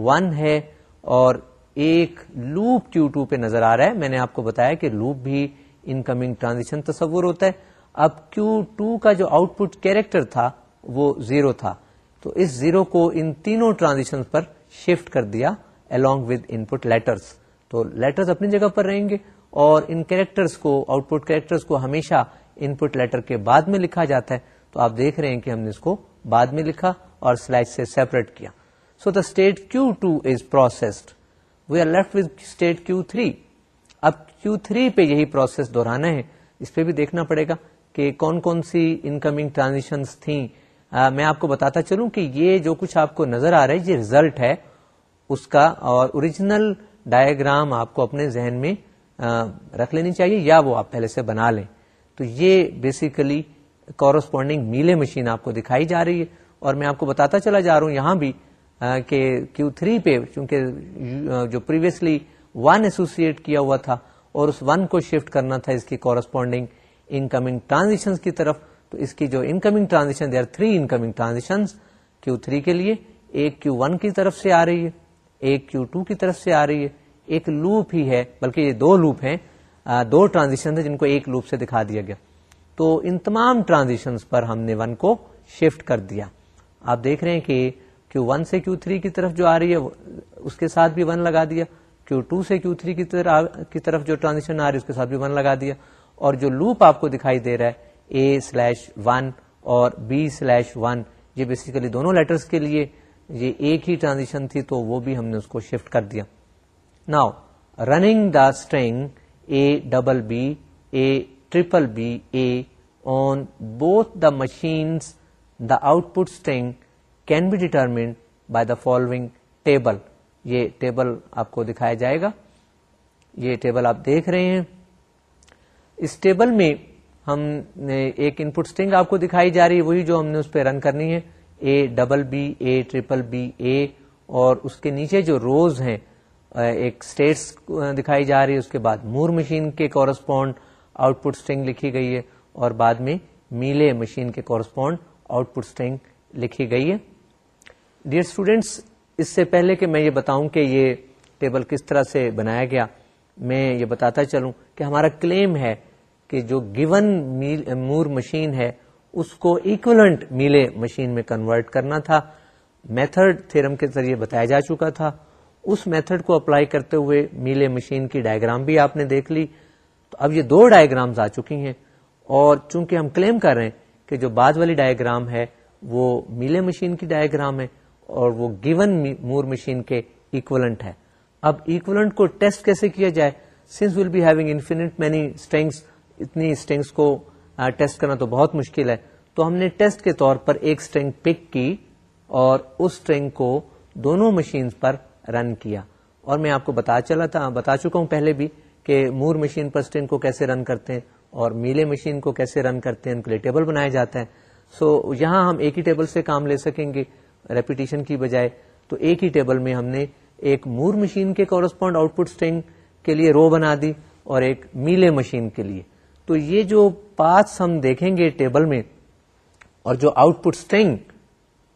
one ہے اور ایک لوپ کیو ٹو پہ نظر آ رہا ہے میں نے آپ کو بتایا کہ لوپ بھی انکمنگ ٹرانزیکشن تصور ہوتا ہے اب کیو ٹو کا جو آؤٹ پٹ کیریکٹر تھا وہ زیرو تھا تو اس زیرو کو ان تینوں ٹرانزیکشن پر شفٹ کر دیا along with input letters تو لیٹرس اپنی جگہ پر رہیں گے اور ان کیریکٹر کو آؤٹ پٹ کیریکٹر کو ہمیشہ ان پٹ لیٹر کے بعد میں لکھا جاتا ہے تو آپ دیکھ رہے ہیں کہ ہم نے اس کو بعد میں لکھا اور سلائڈ سے سیپریٹ کیا so the state state Q Q Q two is processed we are left with three اب تھری پہ یہی پروسیس دہرانا ہے اس پہ بھی دیکھنا پڑے گا کہ کون کون سی انکمنگ ٹرانزیکشن تھیں میں آپ کو بتاتا چلوں کہ یہ جو کچھ آپ کو نظر آ رہا ہے یہ ریزلٹ ہے اس کا اور اوریجنل ڈائگرام آپ کو اپنے ذہن میں رکھ لینی چاہیے یا وہ آپ پہلے سے بنا لیں تو یہ بیسیکلی کورسپونڈنگ میلے مشین آپ کو دکھائی جا رہی ہے اور میں آپ کو بتاتا چلا جا رہا ہوں یہاں بھی کہ کیو تھری پہ چونکہ جو پریویسلی ون ایسوسیٹ کیا ہوا تھا اور اس ون کو شفٹ کرنا تھا اس کی کورسپونڈنگ انکمنگ ٹرانزیکشن کی طرف تو اس کی جو incoming transaction they are three incoming transaction Q three کے لیے ایک کیو ون کی طرف سے آ رہی ہے ایک کیو ٹو کی طرف سے آ رہی ہے ایک لوپ ہی ہے بلکہ یہ دو لوپ ہیں دو ٹرانزیشن جن کو ایک لوپ سے دکھا دیا گیا تو ان تمام ٹرانزیشن پر ہم نے ون کو شفٹ کر دیا آپ دیکھ رہے ہیں کہ کیو ون سے کیو تھری کی طرف جو آ رہی ہے اس کے ساتھ بھی ون لگا دیا کیو ٹو سے کیو تھری کی طرف جو ٹرانزیشن آ رہی ہے اس کے ساتھ بھی ون لگا دیا اور جو لوپ آپ کو دکھائی دے رہا ہے اے سلیش ون اور بی سلیش ون یہ بیسیکلی دونوں لیٹرز کے لیے یہ ایک ہی ٹرانزیشن تھی تو وہ بھی ہم نے اس کو شفٹ کر دیا now running the string A double B A triple B A on both the machines the output can can be determined by the following table یہ ٹیبل آپ کو دکھایا جائے گا یہ ٹیبل آپ دیکھ رہے ہیں اس ٹیبل میں ہم نے ایک ان پٹ اسٹنگ آپ کو دکھائی جا رہی ہے وہی جو ہم نے اس پہ رن کرنی ہے a double b a triple b a اور اس کے نیچے جو روز ہیں ایک اسٹیٹس دکھائی جا رہی ہے اس کے بعد مور مشین کے کورسپونڈ آؤٹ پٹ اسٹنگ لکھی گئی ہے اور بعد میں میلے مشین کے کورسپونڈ آؤٹ پٹ اسٹنگ لکھی گئی ہے ڈیئر اسٹوڈینٹس اس سے پہلے کہ میں یہ بتاؤں کہ یہ ٹیبل کس طرح سے بنایا گیا میں یہ بتاتا چلوں کہ ہمارا کلیم ہے کہ جو گیون مور مشین ہے اس کو ایکولنٹ میلے مشین میں کنورٹ کرنا تھا میتھڈ تھرم کے ذریعے بتایا جا چکا تھا اس میتھڈ کو اپلائی کرتے ہوئے میلے مشین کی ڈائگرام بھی آپ نے دیکھ لی تو اب یہ دو ڈائگرام آ چکی ہیں اور چونکہ ہم کلیم کر رہے ہیں کہ جو بعد والی ڈائگرام ہے وہ میلے مشین کی ڈائگرام ہے اور وہ گیون مور مشین کے ایکولنٹ ہے اب ایکولنٹ کو ٹیسٹ کیسے کیا جائے since will be having infinite many strings اتنی اسٹینگس کو ٹیسٹ کرنا تو بہت مشکل ہے تو ہم نے ٹیسٹ کے طور پر ایک اسٹرینگ پک کی اور اس اسٹرینگ کو دونوں مشین پر رن کیا اور میں آپ کو بتا چلا تھا بتا چکا ہوں پہلے بھی کہ مور مشین پر اسٹین کو کیسے رن کرتے ہیں اور میلے مشین کو کیسے رن کرتے ہیں ان کے لیے ٹیبل بنایا جاتا ہے سو یہاں ہم ایک ہی ٹیبل سے کام لے سکیں گے ریپیٹیشن کی بجائے تو ایک ہی ٹیبل میں ہم نے ایک مور مشین کے کورسپونڈ آؤٹ پٹ اسٹینگ کے لیے رو بنا دی اور ایک میلے مشین کے لیے تو یہ جو پاس ہم دیکھیں گے ٹیبل میں اور جو output string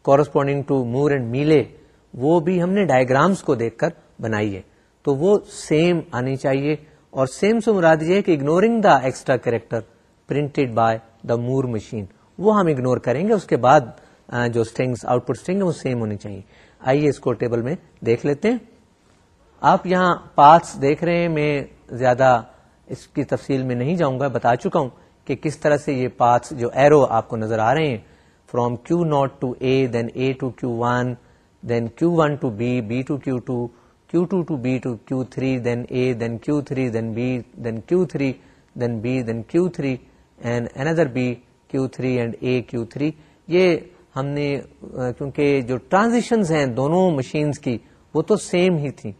corresponding to Moore and Mealy وہ بھی ہم نے ڈائگرامس کو دیکھ کر بنائی ہے تو وہ سیم آنی چاہیے اور سیم سے مراد یہ ہے کہ ignoring the extra character printed by the Moore machine وہ ہم اگنور کریں گے اس کے بعد جو آؤٹ پٹ وہ سیم ہونی چاہیے آئیے اس کو ٹیبل میں دیکھ لیتے ہیں آپ یہاں پارٹس دیکھ رہے ہیں میں زیادہ اس کی تفصیل میں نہیں جاؤں گا بتا چکا ہوں کہ کس طرح سے یہ پارٹس جو ایرو آپ کو نظر آ رہے ہیں from Q naught to A then A to Q one then Q one to B B to Q two Q two to then three then A then Q three then B then Q three then B then Q three and another B Q three and A Q three یہ ہم نے کیونکہ جو transitions ہیں دونوں machines کی وہ تو سیم ہی تھیں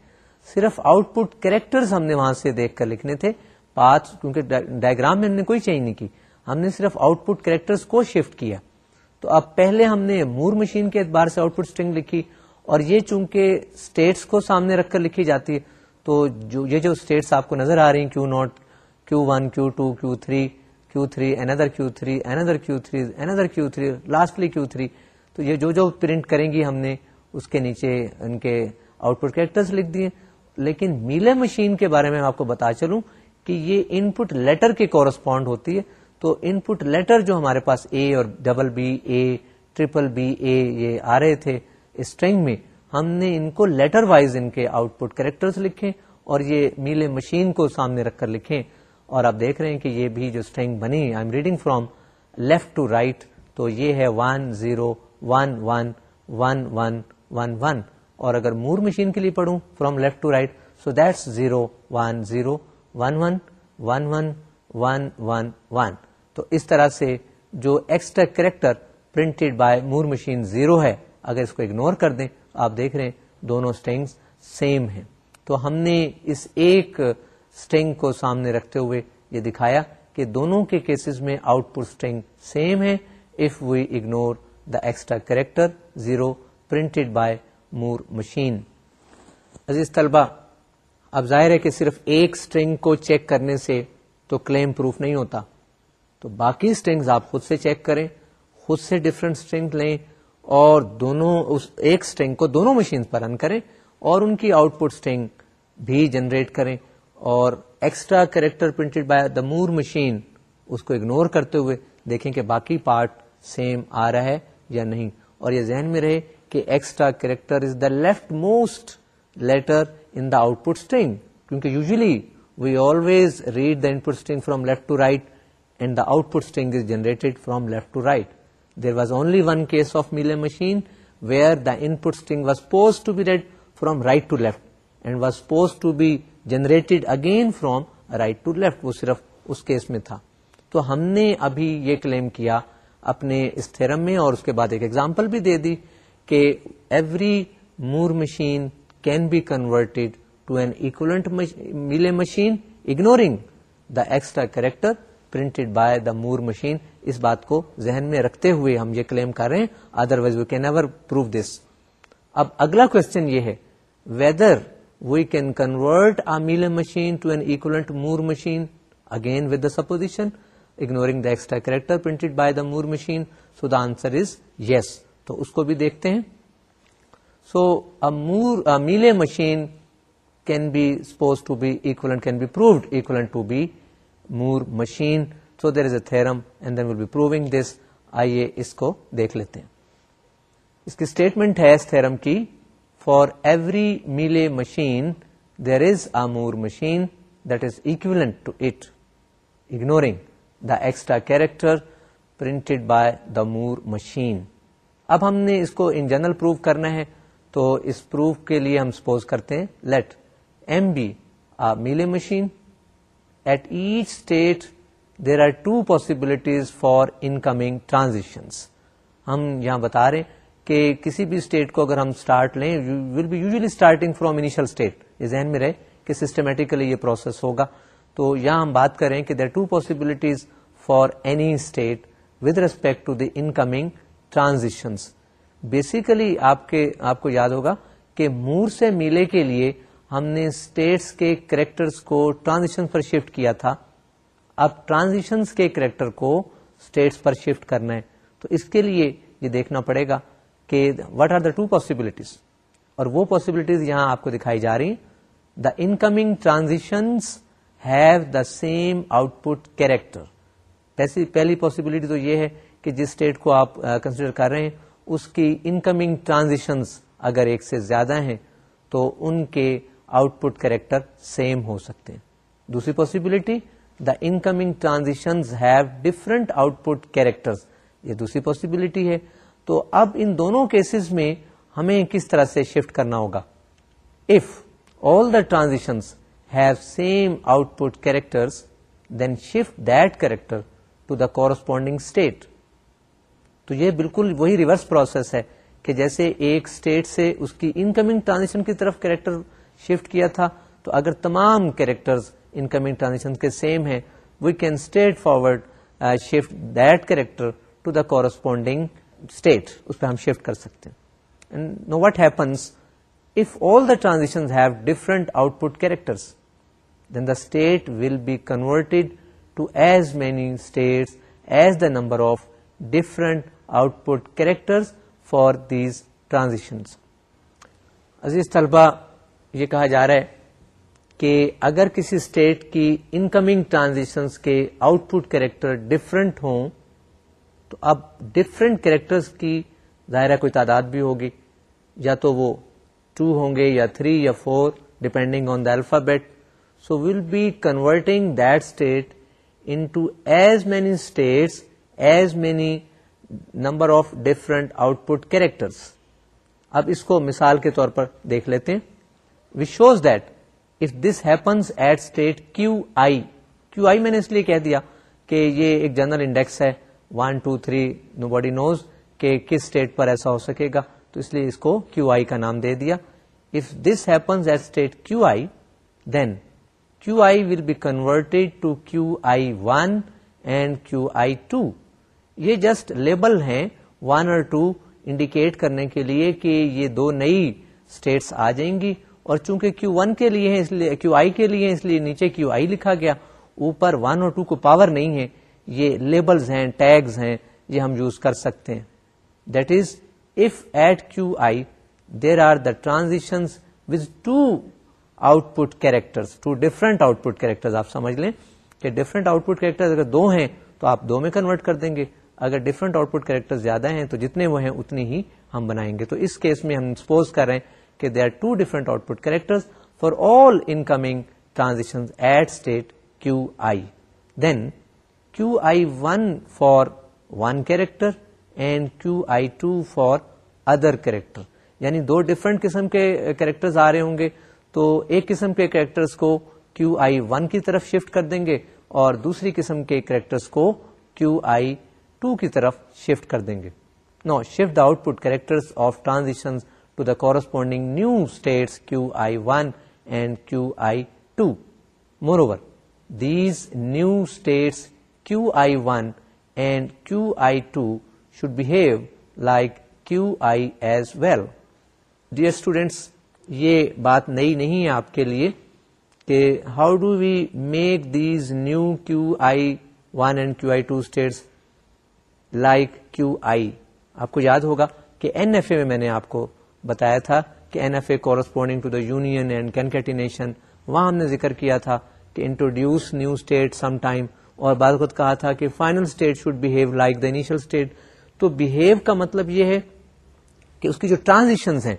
صرف آؤٹ پٹ کریکٹرز ہم نے وہاں سے دیکھ کر لکھنے تھے پاتھ کیونکہ ڈائگرام میں ہم نے کوئی چینج نہیں کی ہم نے صرف آؤٹ پٹ کریکٹرز کو شفٹ کیا تو اب پہلے ہم نے مور مشین کے اعتبار سے آؤٹ پٹ اسٹرنگ لکھی اور یہ چونکہ اسٹیٹس کو سامنے رکھ کر لکھی جاتی ہے تو جو یہ جو اسٹیٹس آپ کو نظر آ رہی ہیں Q naught Q one Q two Q three Q three another Q three another Q three another Q three lastly Q three تو یہ جو جو پرنٹ کریں گی ہم نے اس کے نیچے ان کے آؤٹ پٹ کریکٹر لکھ دیے لیکن میلے مشین کے بارے میں آپ کو بتا چلوں کہ یہ ان پٹ لیٹر کے کورسپونڈ ہوتی ہے تو ان پٹ لیٹر جو ہمارے پاس اے اور double b a triple b a یہ آ رہے تھے اسٹرنگ میں ہم نے ان کو لیٹر وائز ان کے آؤٹ پٹ کریکٹر لکھے اور یہ میلے مشین کو سامنے رکھ کر لکھے اور آپ دیکھ رہے ہیں کہ یہ بھی جو اسٹرنگ بنی I am reading from left to right تو یہ ہے one zero one one one one one one اور اگر مور مشین کے لیے پڑھوں from left to right so that zero one zero one one one one one one one تو اس طرح سے جو extra character printed by Moore machine zero ہے اگر اس کو اگنور کر دیں آپ دیکھ رہے ہیں دونوں اسٹینگس سیم ہیں تو ہم نے اس ایک اسٹینگ کو سامنے رکھتے ہوئے یہ دکھایا کہ دونوں کے کیسز میں آؤٹ پٹ اسٹینگ سیم ہے if we ignore the extra character zero printed by Moore machine عزیز طلبہ اب ظاہر ہے کہ صرف ایک اسٹرنگ کو چیک کرنے سے تو کلیم پروف نہیں ہوتا تو باقی اسٹرنگ آپ خود سے چیک کریں خود سے ڈفرینٹ اسٹرنگ لیں اور دونوں اس ایک اسٹرنگ کو دونوں مشین پر ان کریں اور ان کی آؤٹ پٹ اسٹرنگ بھی جنریٹ کریں اور extra character printed by the Moore machine اس کو اگنور کرتے ہوئے دیکھیں کہ باقی پارٹ سیم آ رہا ہے یا نہیں اور یہ ذہن میں رہے کہ extra character is the left most letter in the output string کیونکہ usually we always read the input string from left to right and from put to is There from left to right there was only one case of Mealy machine where the in read from right to left and was pose to be generated again from right to left وہ صرف اس case میں تھا تو ہم نے ابھی یہ کلیم کیا اپنے اس تھرم میں اور اس کے بعد ایک ایگزامپل بھی دے دی کہ every Moore machine can be converted to an equivalent Mealy machine ignoring the extra character printed by the Moore machine اس بات کو ذہن میں رکھتے ہوئے ہم یہ کلیم کر رہے ہیں otherwise we can ever prove this اب اگلا کوشچن یہ ہے whether we can convert a Mealy machine to an machine Moore machine again with the supposition ignoring the extra character printed by the Moore machine so the answer is yes تو اس کو بھی دیکھتے ہیں so Moore Mealy machine can be supposed to be equivalent can be proved equivalent to be Moore machine so there is a theorem and then will be proving this آئیے اس کو دیکھ لیتے ہیں اس کی اسٹیٹمنٹ ہے اس تھرم کی for every Mealy machine there is a Moore machine that is equivalent to it ignoring the extra character printed by the Moore machine اب ہم نے اس کو ان جنرل پروف کرنا ہے تو اس پروف کے لیے ہم سپوز کرتے ہیں late M be a Mealy machine at each state there are two possibilities for incoming transitions ہم یہاں بتا رہے کہ کسی بھی اسٹیٹ کو اگر ہم اسٹارٹ لیں will be usually starting from initial state یہ ذہن میں رہے کہ سسٹمیٹکلی یہ پروسیس ہوگا تو یہاں ہم بات کریں کہ there two possibilities for any state with respect to the incoming transaction basically آپ کے آپ کو یاد ہوگا کہ مور سے میلے کے لیے ہم نے اسٹیٹس کے کریکٹرس کو ٹرانزیشن پر شفٹ کیا تھا اب ٹرانزیشنس کے کریکٹر کو اسٹیٹس پر شفٹ کرنا ہے تو اس کے لیے یہ دیکھنا پڑے گا کہ what are the two possibilities اور وہ پاسبلٹیز یہاں آپ کو دکھائی جا رہی ہیں the incoming transitions have the same out put character پہلی پاسبلٹی تو یہ ہے کہ جس اسٹیٹ کو آپ کنسیڈر کر رہے ہیں اس کی انکمنگ ٹرانزیشنز اگر ایک سے زیادہ ہیں تو ان کے آؤٹ پٹ کریکٹر سیم ہو سکتے ہیں دوسری possibility the incoming different out put character یہ دوسری پاسبلٹی ہے تو اب ان دونوں کیسز میں ہمیں کس طرح سے شفٹ کرنا ہوگا if all the transaction out put character then shift character to the corresponding state تو یہ بالکل وہی ریورس پروسیس ہے کہ جیسے ایک اسٹیٹ سے اس کی انکمنگ ٹرانزیکشن کی طرف کریکٹر شفٹ کیا تھا تو اگر تمام کیریکٹرز ان کمنگ ٹرانزیکشن کے سیم ہیں we can straight forward shift that character to the corresponding state اس پہ ہم شفٹ کر سکتے ہیں now what happens if all the transaction have different output characters then the state will be converted to as many states as the number of different output character for these transaction عزیز طلبہ یہ کہا جا رہا ہے کہ اگر کسی state کی انکمنگ ٹرانزیکشنس کے آؤٹ پٹ کریکٹر ڈفرینٹ ہوں تو اب ڈفرنٹ کیریکٹرس کی ظاہرہ کوئی تعداد بھی ہوگی یا تو وہ ٹو ہوں گے یا تھری یا four depending on the alphabet so will be converting that state into as many states as many number of different out put characters اب اس کو مثال کے طور پر دیکھ لیتے ہیں which shows that if this happens at state Q I Q I میں نے اس لیے کہہ دیا کہ یہ ایک جنرل انڈیکس ہے one two three nobody knows کہ کس اسٹیٹ پر ایسا ہو سکے گا تو اس لیے اس کو کیو آئی کا نام دے دیا if this happens at state Q I then Q I will be converted to Q I one and Q I two یہ جسٹ لیبل ہیں ون اور ٹو انڈیکیٹ کرنے کے لیے کہ یہ دو نئی اسٹیٹس آ جائیں گی اور چونکہ کیو ون کے لیے اس لیے کیو آئی کے لیے اس لیے نیچے کیو آئی لکھا گیا اوپر ون اور ٹو کو پاور نہیں ہے یہ لیبلز ہیں ٹیگز ہیں یہ ہم یوز کر سکتے ہیں that is if at q i there are the transition with two output to different output character آپ سمجھ لیں کہ ڈفرنٹ آؤٹ پٹ کیریکٹر اگر دو ہیں تو آپ دو میں کنورٹ کر دیں گے اگر ڈفرنٹ آؤٹ پٹ کیریکٹر زیادہ ہیں تو جتنے وہ ہیں اتنی ہی ہم بنائیں گے تو اس کیس میں ہم سپوز کر رہے ہیں کہ they are two different output character for all incoming transaction at state q i then q i one for one character and q i two for other character یعنی دو ڈفرنٹ قسم کے کیریکٹر آ رہے ہوں گے تو ایک قسم کے کیریکٹر کو کیو آئی ون کی طرف شفٹ کر دیں گے اور دوسری قسم کے کریکٹرس کو کیو آئی ٹو کی طرف شفٹ کر دیں گے now shift out put character of transaction the corresponding new states Q I one and Q I two moreover these new states Q I one and Q I two should behave like Q I as well dear students یہ بات نئی نہیں ہے آپ کے لیے کہ how do we make these new Q I one and Q I two states like Q I آپ کو یاد ہوگا کہ این ایف اے میں میں نے آپ کو بتایا تھا کہ N F A corresponding to the union and concatenation وہاں ہم نے ذکر کیا تھا کہ introduce new state some time اور بعض خود کہا تھا کہ final state should behave like the initial state تو بہیو کا مطلب یہ ہے کہ اس کی جو ٹرانزیشنز ہیں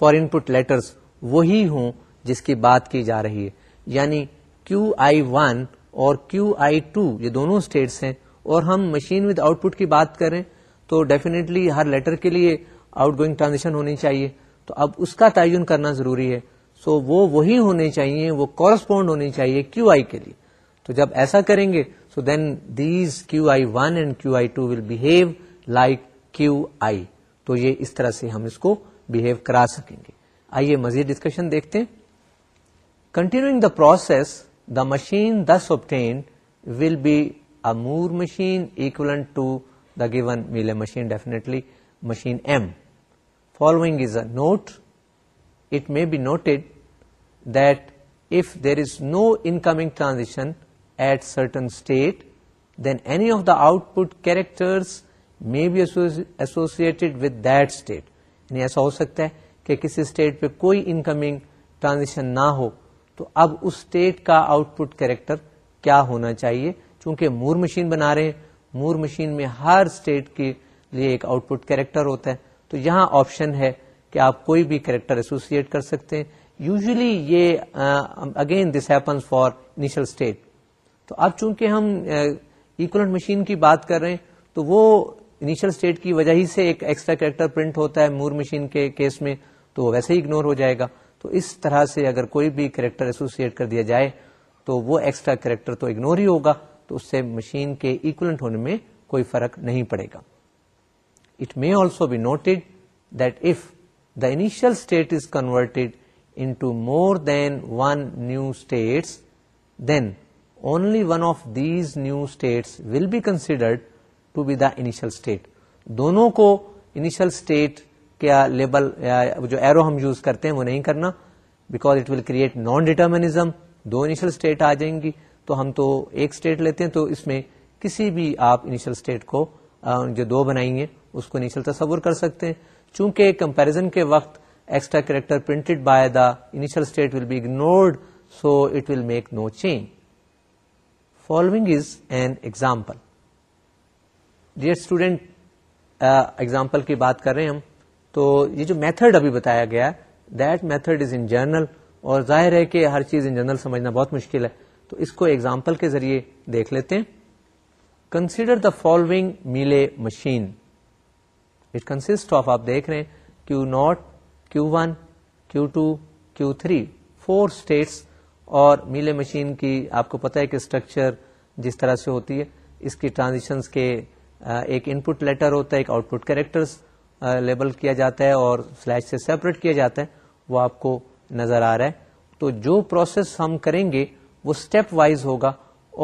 فار ان پٹ لیٹرس وہی ہوں جس کی بات کی جا رہی ہے یعنی کیو آئی ون اور کیو آئی ٹو یہ دونوں اسٹیٹس ہیں اور ہم مشین ود آؤٹ پٹ کی بات کریں تو ڈیفینیٹلی ہر لیٹر کے لیے آؤٹ گوئنگ ٹرانزیکشن ہونی چاہیے تو اب اس کا تعین کرنا ضروری ہے سو وہ وہی ہونے چاہیے وہ کورسپونڈ ہونی چاہیے کیو آئی کے لیے تو جب ایسا کریں گے so then these Q I one and Q I two will behave like Q I تو یہ اس طرح سے ہم اس کو بہیو کرا سکیں گے آئیے مزید ڈسکشن دیکھتے ہیں continuing the process the machine this obtain will be a Moore machine equivalent to the given a machine definitely machine M following is a note it may be noted that if there is no incoming transaction at certain state then any of the out put characters may be associated that that state یعنی ایسا ہو سکتا ہے کہ کسی state پہ کوئی incoming transaction نہ ہو تو اب اس اسٹیٹ کا آؤٹ پٹ کیریکٹر کیا ہونا چاہیے چونکہ مور مشین بنا رہے ہیں مور مشین میں ہر اسٹیٹ کے لیے ایک آؤٹ پٹ کیریکٹر ہوتا ہے تو یہاں آپشن ہے کہ آپ کوئی بھی کریکٹر ایسوسیٹ کر سکتے ہیں یوزلی یہ again this happens for initial state تو اب چونکہ ہم ایکولنٹ مشین کی بات کر رہے ہیں تو وہ انیشل اسٹیٹ کی وجہ ہی سے ایک ایکسٹرا کریکٹر پرنٹ ہوتا ہے مور مشین کے کیس میں تو وہ ویسے ہی اگنور ہو جائے گا تو اس طرح سے اگر کوئی بھی کریکٹر ایسوسیٹ کر دیا جائے تو وہ ایکسٹرا کریکٹر تو اگنور ہی ہوگا تو اس سے مشین کے ایکولنٹ ہونے میں کوئی فرق نہیں پڑے گا it may also be noted that if the initial state is converted into more new state these new states will be considered to be the initial state دونوں کو انیشل اسٹیٹ کیا لیبل جو ایرو ہم use کرتے ہیں وہ نہیں کرنا because it will create nondeterminism do initial state آ جائیں گی تو ہم تو ایک اسٹیٹ لیتے ہیں تو اس میں کسی بھی آپ انیشل اسٹیٹ کو جو دو بنائیں گے اس کو انیشل تصور کر سکتے ہیں چونکہ کمپیرزن کے وقت extra character printed by the initial state will be ignored so it will make no change following is an example dear student example کی بات کر رہے ہیں ہم تو یہ جو میتھڈ ابھی بتایا گیا that method is in general اور ظاہر ہے کہ ہر چیز ان جنرل سمجھنا بہت مشکل ہے تو اس کو ایگزامپل کے ذریعے دیکھ لیتے ہیں consider the following Mealy machine consist of آپ دیکھ رہے ہیں Q naught Q one Q two Q three four states اور میلے مشین کی آپ کو پتا ہے کہ اسٹرکچر جس طرح سے ہوتی ہے اس کی ٹرانزیکشن کے ایک ان پٹ لیٹر ہوتا ہے ایک آؤٹ پٹ کریکٹر لیبل کیا جاتا ہے اور سلیش سے سیپریٹ کیا جاتا ہے وہ آپ کو نظر آ رہا ہے تو جو پروسیس ہم کریں گے وہ اسٹیپ وائز ہوگا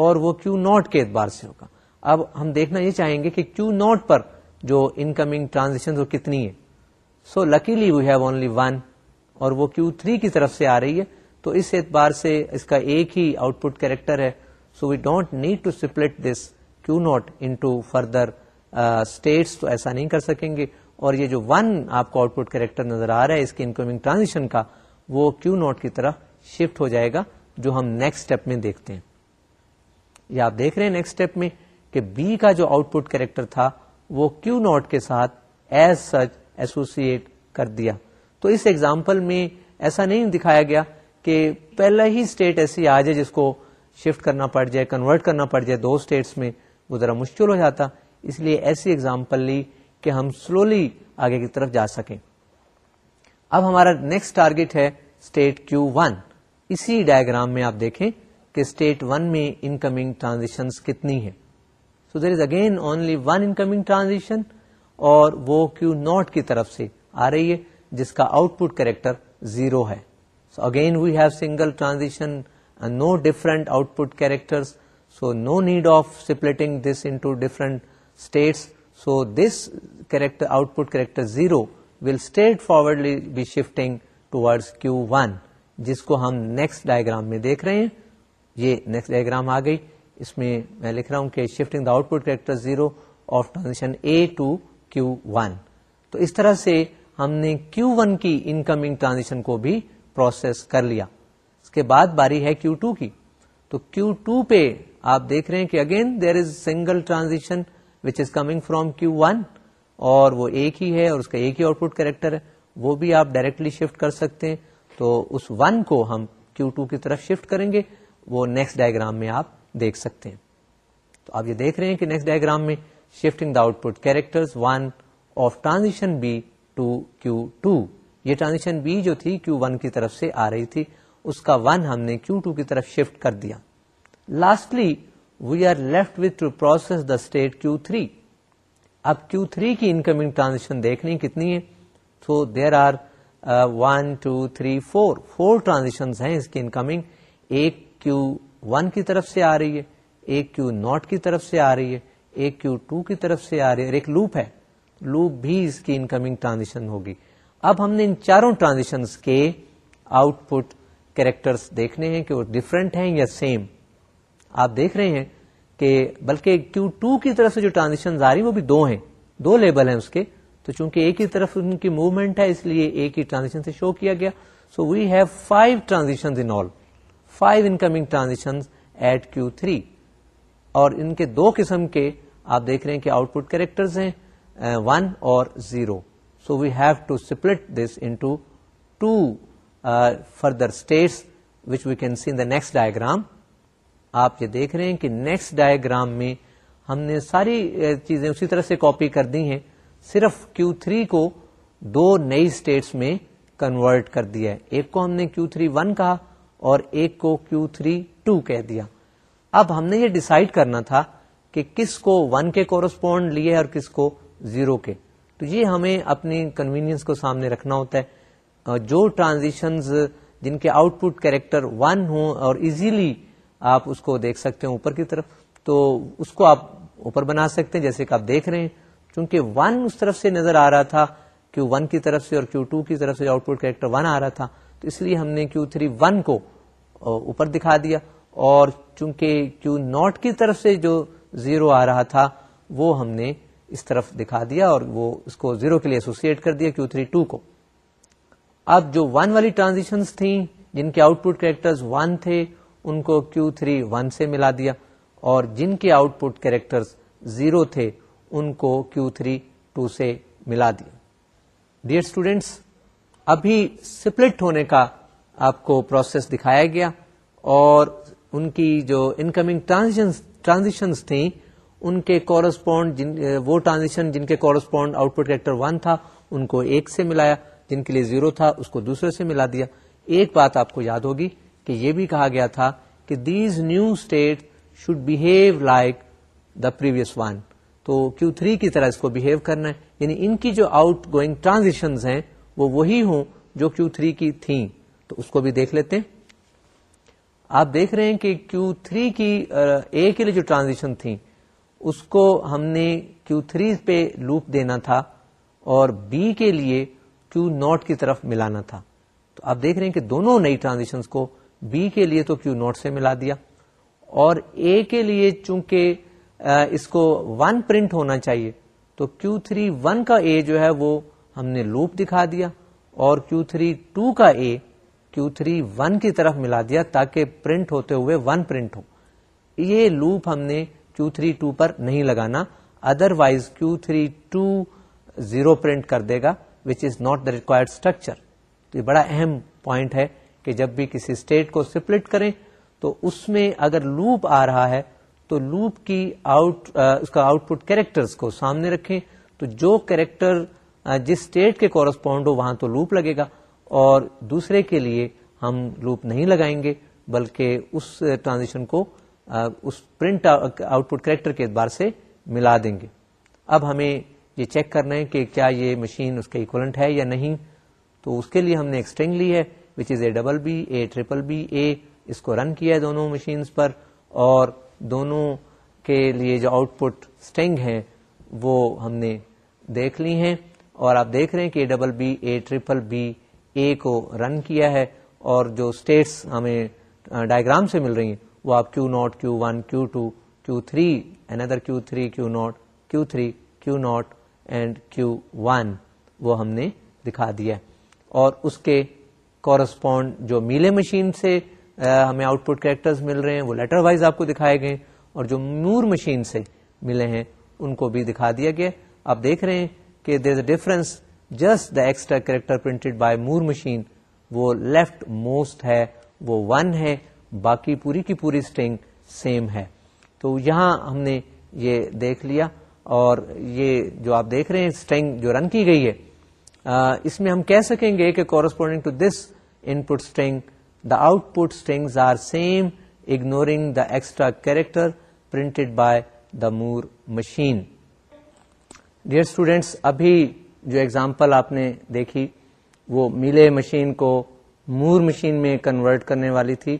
اور وہ کیو ناٹ کے اعتبار سے ہوگا اب ہم دیکھنا یہ چاہیں گے کہ کیو ناٹ پر جو انکمنگ ٹرانزیکشن وہ کتنی ہے so luckily we have only one اور وہ کیو تھری کی طرف سے آ رہی ہے تو اس اعتبار سے اس کا ایک ہی آؤٹ پٹ کیریکٹر ہے so we don't need to split this Q naught into further states تو ایسا نہیں کر سکیں گے اور یہ جو ون آپ کو آؤٹ پٹ کیریکٹر نظر آ رہا ہے اس کے انکمنگ ٹرانزیکشن کا وہ کیو ناٹ کی طرف شفٹ ہو جائے گا جو ہم نیکسٹ اسٹیپ میں دیکھتے ہیں یہ آپ دیکھ رہے ہیں نیکسٹ اسٹیپ میں کہ بی کا جو آؤٹ پٹ کیریکٹر تھا وہ کیو ناٹ کے ساتھ ایز سچ ایسوسیٹ کر دیا تو اس ایگزامپل میں ایسا نہیں دکھایا گیا کہ پہلا ہی اسٹیٹ ایسی آ جائے جس کو شفٹ کرنا پڑ جائے کنورٹ کرنا پڑ جائے دو اسٹیٹس میں وہ ذرا مشکل ہو جاتا اس لیے ایسی ایگزامپل لی کہ ہم سلولی آگے کی طرف جا سکیں اب ہمارا نیکسٹ ٹارگیٹ ہے اسٹیٹ کیو ون اسی ڈائگرام میں آپ دیکھیں کہ اسٹیٹ ون میں انکمنگ ٹرانزیکشن کتنی ہیں so there is again only one incoming transition اور وہ کیو ناٹ کی طرف سے آ رہی ہے جس کا آؤٹ پٹ کریکٹر زیرو ہے so again we have single transition no different output character so no need of splitting this into different states so this character output character zero will straight forwardly be shifting towards q one جس کو ہم next diagram میں دیکھ رہے ہیں یہ next diagram آ گئی اس میں لکھ رہا ہوں کہ shifting the output character zero of transaction A to Q one تو اس طرح سے ہم نے کیو ون کی انکمنگ ٹرانزیکشن کو بھی پروسیس کر لیا اس کے بعد باری ہے کیو ٹو کی تو کیو ٹو پہ آپ دیکھ رہے ہیں کہ again there is single transaction which is coming from Q one اور وہ ایک ہی ہے اور اس کا ایک ہی آؤٹ پٹ کریکٹر ہے وہ بھی آپ ڈائریکٹلی شفٹ کر سکتے ہیں تو اس ون کو ہم کیو ٹو کی طرف شفٹ کریں گے وہ نیکسٹ ڈائگرام میں آپ دیکھ سکتے ہیں تو آپ یہ دیکھ رہے ہیں کہ نیکسٹ ڈائگرام میں the out put character one one of transition transition B B to to Q Q یہ جو تھی کی طرف سے آ رہی تھی اس کا ون ہم نے کیو ٹو کی طرف شفٹ کر دیا lastly we are left with to process the state Q three اب کیو تھری کی انکمنگ ٹرانزیشن دیکھنی کتنی ہے تو there are one two three four four ہیں اس کی انکمنگ ایک کیو ون کی طرف سے آ رہی ہے ایک کیو ناٹ کی طرف سے آ رہی ہے ایک کیو ٹو کی طرف سے آ رہی ہے اور ایک لوپ ہے لوپ بھی اس کی انکمنگ ٹرانزیشن ہوگی اب ہم نے ان چاروں ٹرانزیشن کے آؤٹ پٹ کریکٹرس دیکھنے ہیں کہ وہ ڈفرینٹ ہیں یا سیم آپ دیکھ رہے ہیں کہ بلکہ کیو ٹو کی طرف سے جو ٹرانزیشن آ رہی وہ بھی دو ہیں دو لیبل ہیں اس کے تو چونکہ ایک ہی طرف ان کی موومنٹ ہے اس لیے ایک ہی ٹرانزیشن سے شو کیا گیا so we have five transition five incoming transaction at Q three اور ان کے دو قسم کے آپ دیکھ رہے ہیں کہ آؤٹ پٹ کریکٹر ہیں ون اور zero so we have to split this into two further states which we can see the next diagram آپ یہ دیکھ رہے ہیں کہ نیکسٹ ڈائگرام میں ہم نے ساری چیزیں اسی طرح سے کاپی کر دی ہیں صرف Q3 کو دو نئی اسٹیٹس میں کنورٹ کر دیا ہے ایک کو ہم نے Q3 1 ون کہا اور ایک کو کیو تھری ٹو کہہ دیا اب ہم نے یہ ڈسائڈ کرنا تھا کہ کس کو ون کے کورسپونڈ لیے اور کس کو زیرو کے تو یہ ہمیں اپنی کنوینئنس کو سامنے رکھنا ہوتا ہے جو ٹرانزیشنز جن کے آؤٹ پٹ کیریکٹر ون ہوں اور ایزیلی آپ اس کو دیکھ سکتے ہیں اوپر کی طرف تو اس کو آپ اوپر بنا سکتے ہیں جیسے کہ آپ دیکھ رہے ہیں چونکہ ون اس طرف سے نظر آ رہا تھا کیو ون کی طرف سے اور کیو ٹو کی طرف سے آؤٹ پٹ کیریکٹر ون آ رہا تھا تو اس لیے ہم نے کیو تھری ون کو اوپر دکھا دیا اور چونکہ کیو ناٹ کی طرف سے جو زیرو آ رہا تھا وہ ہم نے اس طرف دکھا دیا اور وہ اس کو زیرو کے لیے ایسوسیٹ کر دیا کیو تھری ٹو کو اب جو ون والی ٹرانزیکشن تھیں جن کے آؤٹ پٹ کریکٹر ون تھے ان کو کیو تھری ون سے ملا دیا اور جن کے آؤٹ پٹ کریکٹر زیرو تھے ان کو کیو تھری ٹو سے ملا دیا ڈیئر اسٹوڈینٹس ابھی سپلٹ ہونے کا آپ کو پروسیس دکھایا گیا اور ان کی جو انکمنگ ٹرانزیشنز تھیں ان کے کورسپونڈ وہ ٹرانزیشن جن کے correspond out put character one تھا ان کو ایک سے ملایا جن کے لیے زیرو تھا اس کو دوسرے سے ملا دیا ایک بات آپ کو یاد ہوگی کہ یہ بھی کہا گیا تھا کہ these new state should behave like the previous one تو کیو تھری کی طرح اس کو بہیو کرنا ہے یعنی ان کی جو آؤٹ گوئنگ ٹرانزیشنز ہیں وہ وہی ہوں جو کیو تھری کی تھیں تو اس کو بھی دیکھ لیتے ہیں آپ دیکھ رہے ہیں کہ Q3 کی اے کے لیے جو ٹرانزیشن تھی اس کو ہم نے Q3 پہ لوپ دینا تھا اور بی کے لیے کی طرف ملانا تھا تو آپ دیکھ رہے ہیں کہ دونوں نئی ٹرانزیشن کو بی کے لیے تو Q0 سے ملا دیا اور اے کے لیے چونکہ اس کو ون پرنٹ ہونا چاہیے تو Q3 تھری ون کا اے جو ہے وہ ہم نے لوپ دکھا دیا اور Q3 تھری ٹو کا اے تھری ون کی طرف ملا دیا تاکہ پرنٹ ہوتے ہوئے ون پرنٹ ہو یہ لوپ ہم نے Q3 تھری ٹو پر نہیں لگانا otherwise Q three two zero print کر دے گا which is not the required structure تو یہ بڑا اہم پوائنٹ ہے کہ جب بھی کسی اسٹیٹ کو سپلٹ کریں تو اس میں اگر لوپ آ رہا ہے تو لوپ کی آؤٹ اس کا آؤٹ پٹ کیریکٹرز کو سامنے رکھیں تو جو کریکٹر جس اسٹیٹ کے کورسپونڈ ہو وہاں تو لوپ لگے گا اور دوسرے کے لیے ہم لوپ نہیں لگائیں گے بلکہ اس ٹرانزیشن کو اس پرنٹ آؤٹ پٹ کریکٹر کے اعتبار سے ملا دیں گے اب ہمیں یہ چیک کرنا ہے کہ کیا یہ مشین اس کا اکولنٹ ہے یا نہیں تو اس کے لیے ہم نے ایک لی ہے which is A double B A triple B A اس کو رن کیا ہے دونوں مشینز پر اور دونوں کے لیے جو آؤٹ پٹ اسٹینگ ہیں وہ ہم نے دیکھ لی ہیں اور آپ دیکھ رہے ہیں کہ A double B A triple B A کو رن کیا ہے اور جو اسٹیٹس ہمیں ڈائگرام سے مل رہی ہیں وہ آپ Q naught Q one Q two Q three another Q three Q naught Q three Q naught and Q one وہ ہم نے دکھا دیا اور اس کے کورسپونڈ جو میلے مشین سے ہمیں آؤٹ پٹ کریکٹرز مل رہے ہیں وہ لیٹر وائز آپ کو دکھائے گئے اور جو مور مشین سے ملے ہیں ان کو بھی دکھا دیا گیا آپ دیکھ رہے ہیں کہ there a difference just the extra character printed by Moore machine وہ لیفٹ موسٹ ہے وہ ون ہے باقی پوری کی پوری اسٹنگ سیم ہے تو یہاں ہم نے یہ دیکھ لیا اور یہ جو آپ دیکھ رہے ہیں جو رن کی گئی ہے اس میں ہم کہہ سکیں گے کہ corresponding to this input string the output string are same ignoring the extra character printed by the Moore machine dear students ابھی جو اگزامپل آپ نے دیکھی وہ میلے مشین کو مور مشین میں کنورٹ کرنے والی تھی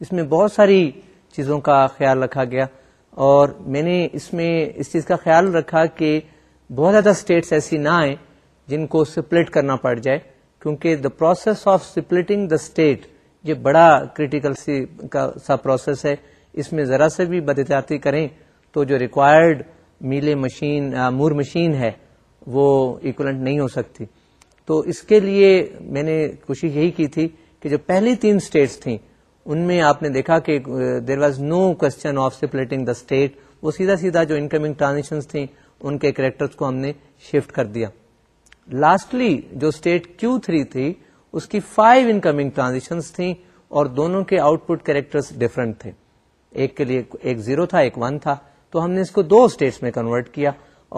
اس میں بہت ساری چیزوں کا خیال رکھا گیا اور میں نے اس میں اس چیز کا خیال رکھا کہ بہت زیادہ اسٹیٹس ایسی نہ آئیں جن کو سپلٹ کرنا پڑ جائے کیونکہ the process of splitting the state یہ بڑا کریٹیکل سی کا سا پروسیس ہے اس میں ذرا سے بھی بدتیاتی کریں تو جو required Mealy machine Moore machine ہے وہ اکولنٹ نہیں ہو سکتی تو اس کے لیے میں نے کوشش یہی کی تھی کہ جو پہلی تین اسٹیٹس تھیں ان میں آپ نے دیکھا کہ there was no question of splitting the state وہ سیدھا سیدھا جو انکمنگ ٹرانزیکشن تھیں ان کے کریکٹرس کو ہم نے شفٹ کر دیا لاسٹلی جو اسٹیٹ کیو تھری تھی اس کی فائیو انکمنگ ٹرانزیکشن تھیں اور دونوں کے آؤٹ پٹ کریکٹرس ڈفرنٹ تھے ایک کے لیے ایک زیرو تھا ایک ون تھا تو ہم نے اس کو دو اسٹیٹس میں کنورٹ کیا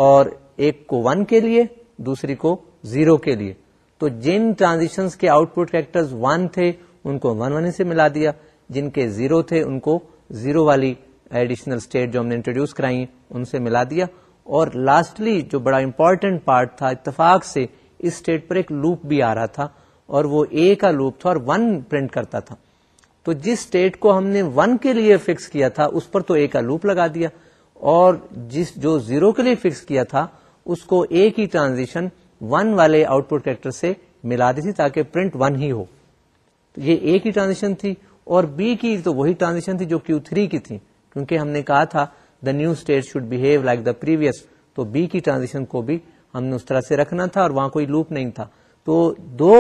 اور ایک کو ون کے لیے دوسری کو زیرو کے لیے تو جن ٹرانزیکشن کے آؤٹ پٹ کریکٹر ون تھے ان کو ون ون سے ملا دیا جن کے زیرو تھے ان کو زیرو والی ایڈیشنل اسٹیٹ جو ہم نے انٹروڈیوس کرائی ان سے ملا دیا اور لاسٹلی جو بڑا امپورٹنٹ پارٹ تھا اتفاق سے اس اسٹیٹ پر ایک لوپ بھی آ رہا تھا اور وہ اے کا لوپ تھا اور ون پرنٹ کرتا تھا تو جس اسٹیٹ کو ہم نے ون کے لیے فکس کیا تھا اس پر تو اے کا لوپ لگا دیا اور جس جو زیرو کے لیے فکس کیا تھا اس کو اے کی ٹرانزیشن ون والے آؤٹ پٹ کریکٹر سے ملا دی تھی تاکہ پرنٹ ون ہی ہو تو یہ اے کی ٹرانزیشن تھی اور بی کی تو وہی ٹرانزیشن تھی جو کیو تھری کی تھی کیونکہ ہم نے کہا تھا the new state should behave like the previous تو بی کی ٹرانزیشن کو بھی ہم نے اس طرح سے رکھنا تھا اور وہاں کوئی لوپ نہیں تھا تو دو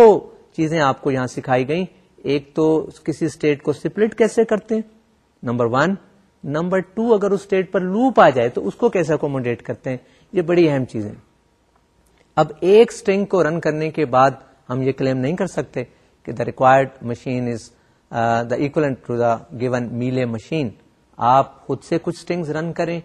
چیزیں آپ کو یہاں سکھائی گئی ایک تو کسی اسٹیٹ کو سپلٹ کیسے کرتے ہیں نمبر ون نمبر ٹو اگر اس اسٹیٹ پر لوپ آ جائے تو اس کو کیسے اکوموڈیٹ کرتے ہیں یہ بڑی اہم چیز ہے اب ایک اسٹرنگ کو رن کرنے کے بعد ہم یہ کلیم نہیں کر سکتے کہ the required machine is the equivalent to the given Mealy machine آپ خود سے کچھ رن کریں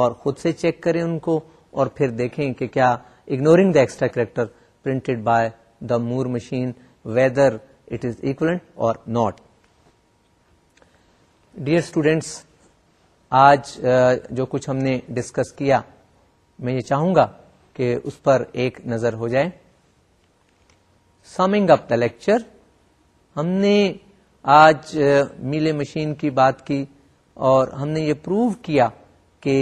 اور خود سے چیک کریں ان کو اور پھر دیکھیں کہ کیا ignoring the extra character printed by the Moore machine whether it is equivalent or not dear students آج uh, جو کچھ ہم نے ڈسکس کیا میں یہ چاہوں گا کہ اس پر ایک نظر ہو جائے سمنگ اپ دا لیکچر ہم نے آج میلے مشین کی بات کی اور ہم نے یہ پروو کیا کہ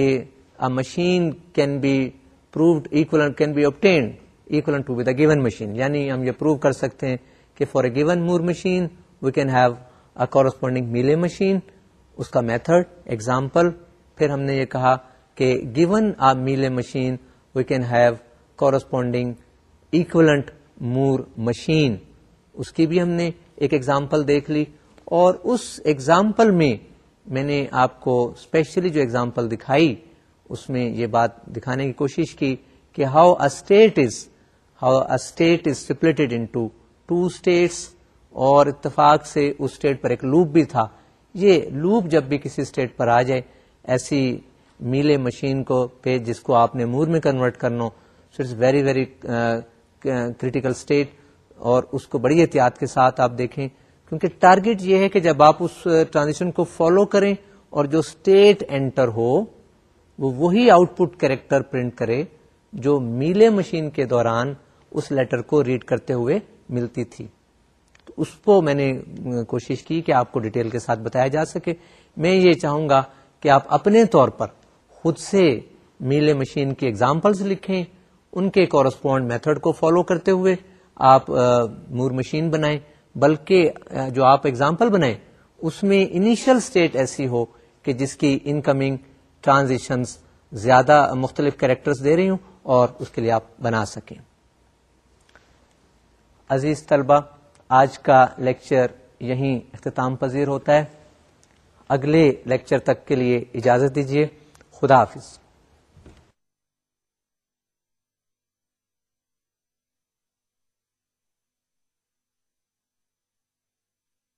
machine can be proved it can be to with equal given machine یعنی ہم یہ پروو کر سکتے ہیں کہ for a given Moore machine we can have a corresponding Mealy machine اس کا میتھڈ ایگزامپل پھر ہم نے یہ کہا کہ given a Mealy machine machine we can have corresponding Moore machine اس کی بھی ہم نے ایک ایگزامپل دیکھ لی اور اس ایگزامپل میں میں نے آپ کو اسپیشلی جو ایگزامپل دکھائی اس میں یہ بات دکھانے کی کوشش کی کہ how state is how state is splitted into two states اور اتفاق سے اس اسٹیٹ پر ایک لوپ بھی تھا یہ لوپ جب بھی کسی اسٹیٹ پر آ جائے ایسی میلے مشین کو پہ جس کو آپ نے مور میں کنورٹ کرنا so it's very very critical state اور اس کو بڑی احتیاط کے ساتھ آپ دیکھیں کیونکہ ٹارگیٹ یہ ہے کہ جب آپ اس ٹرانزیشن uh, کو فالو کریں اور جو اسٹیٹ انٹر ہو وہ وہی آؤٹ پٹ کریکٹر پرنٹ کرے جو میلے مشین کے دوران اس لیٹر کو ریڈ کرتے ہوئے ملتی تھی تو اس کو میں نے uh, کوشش کی کہ آپ کو ڈیٹیل کے ساتھ بتایا جا سکے میں یہ چاہوں گا کہ آپ اپنے طور پر خود سے میلے مشین کی ایگزامپلس لکھیں ان کے کورسپونڈ میتھڈ کو فالو کرتے ہوئے آپ مور مشین بنائیں بلکہ جو آپ ایگزامپل بنائیں اس میں انیشل اسٹیٹ ایسی ہو کہ جس کی انکمنگ ٹرانزیشنز زیادہ مختلف کریکٹرز دے رہی ہوں اور اس کے لیے آپ بنا سکیں عزیز طلبہ آج کا لیکچر یہیں اختتام پذیر ہوتا ہے اگلے لیکچر تک کے لیے اجازت دیجیے خدا حافظ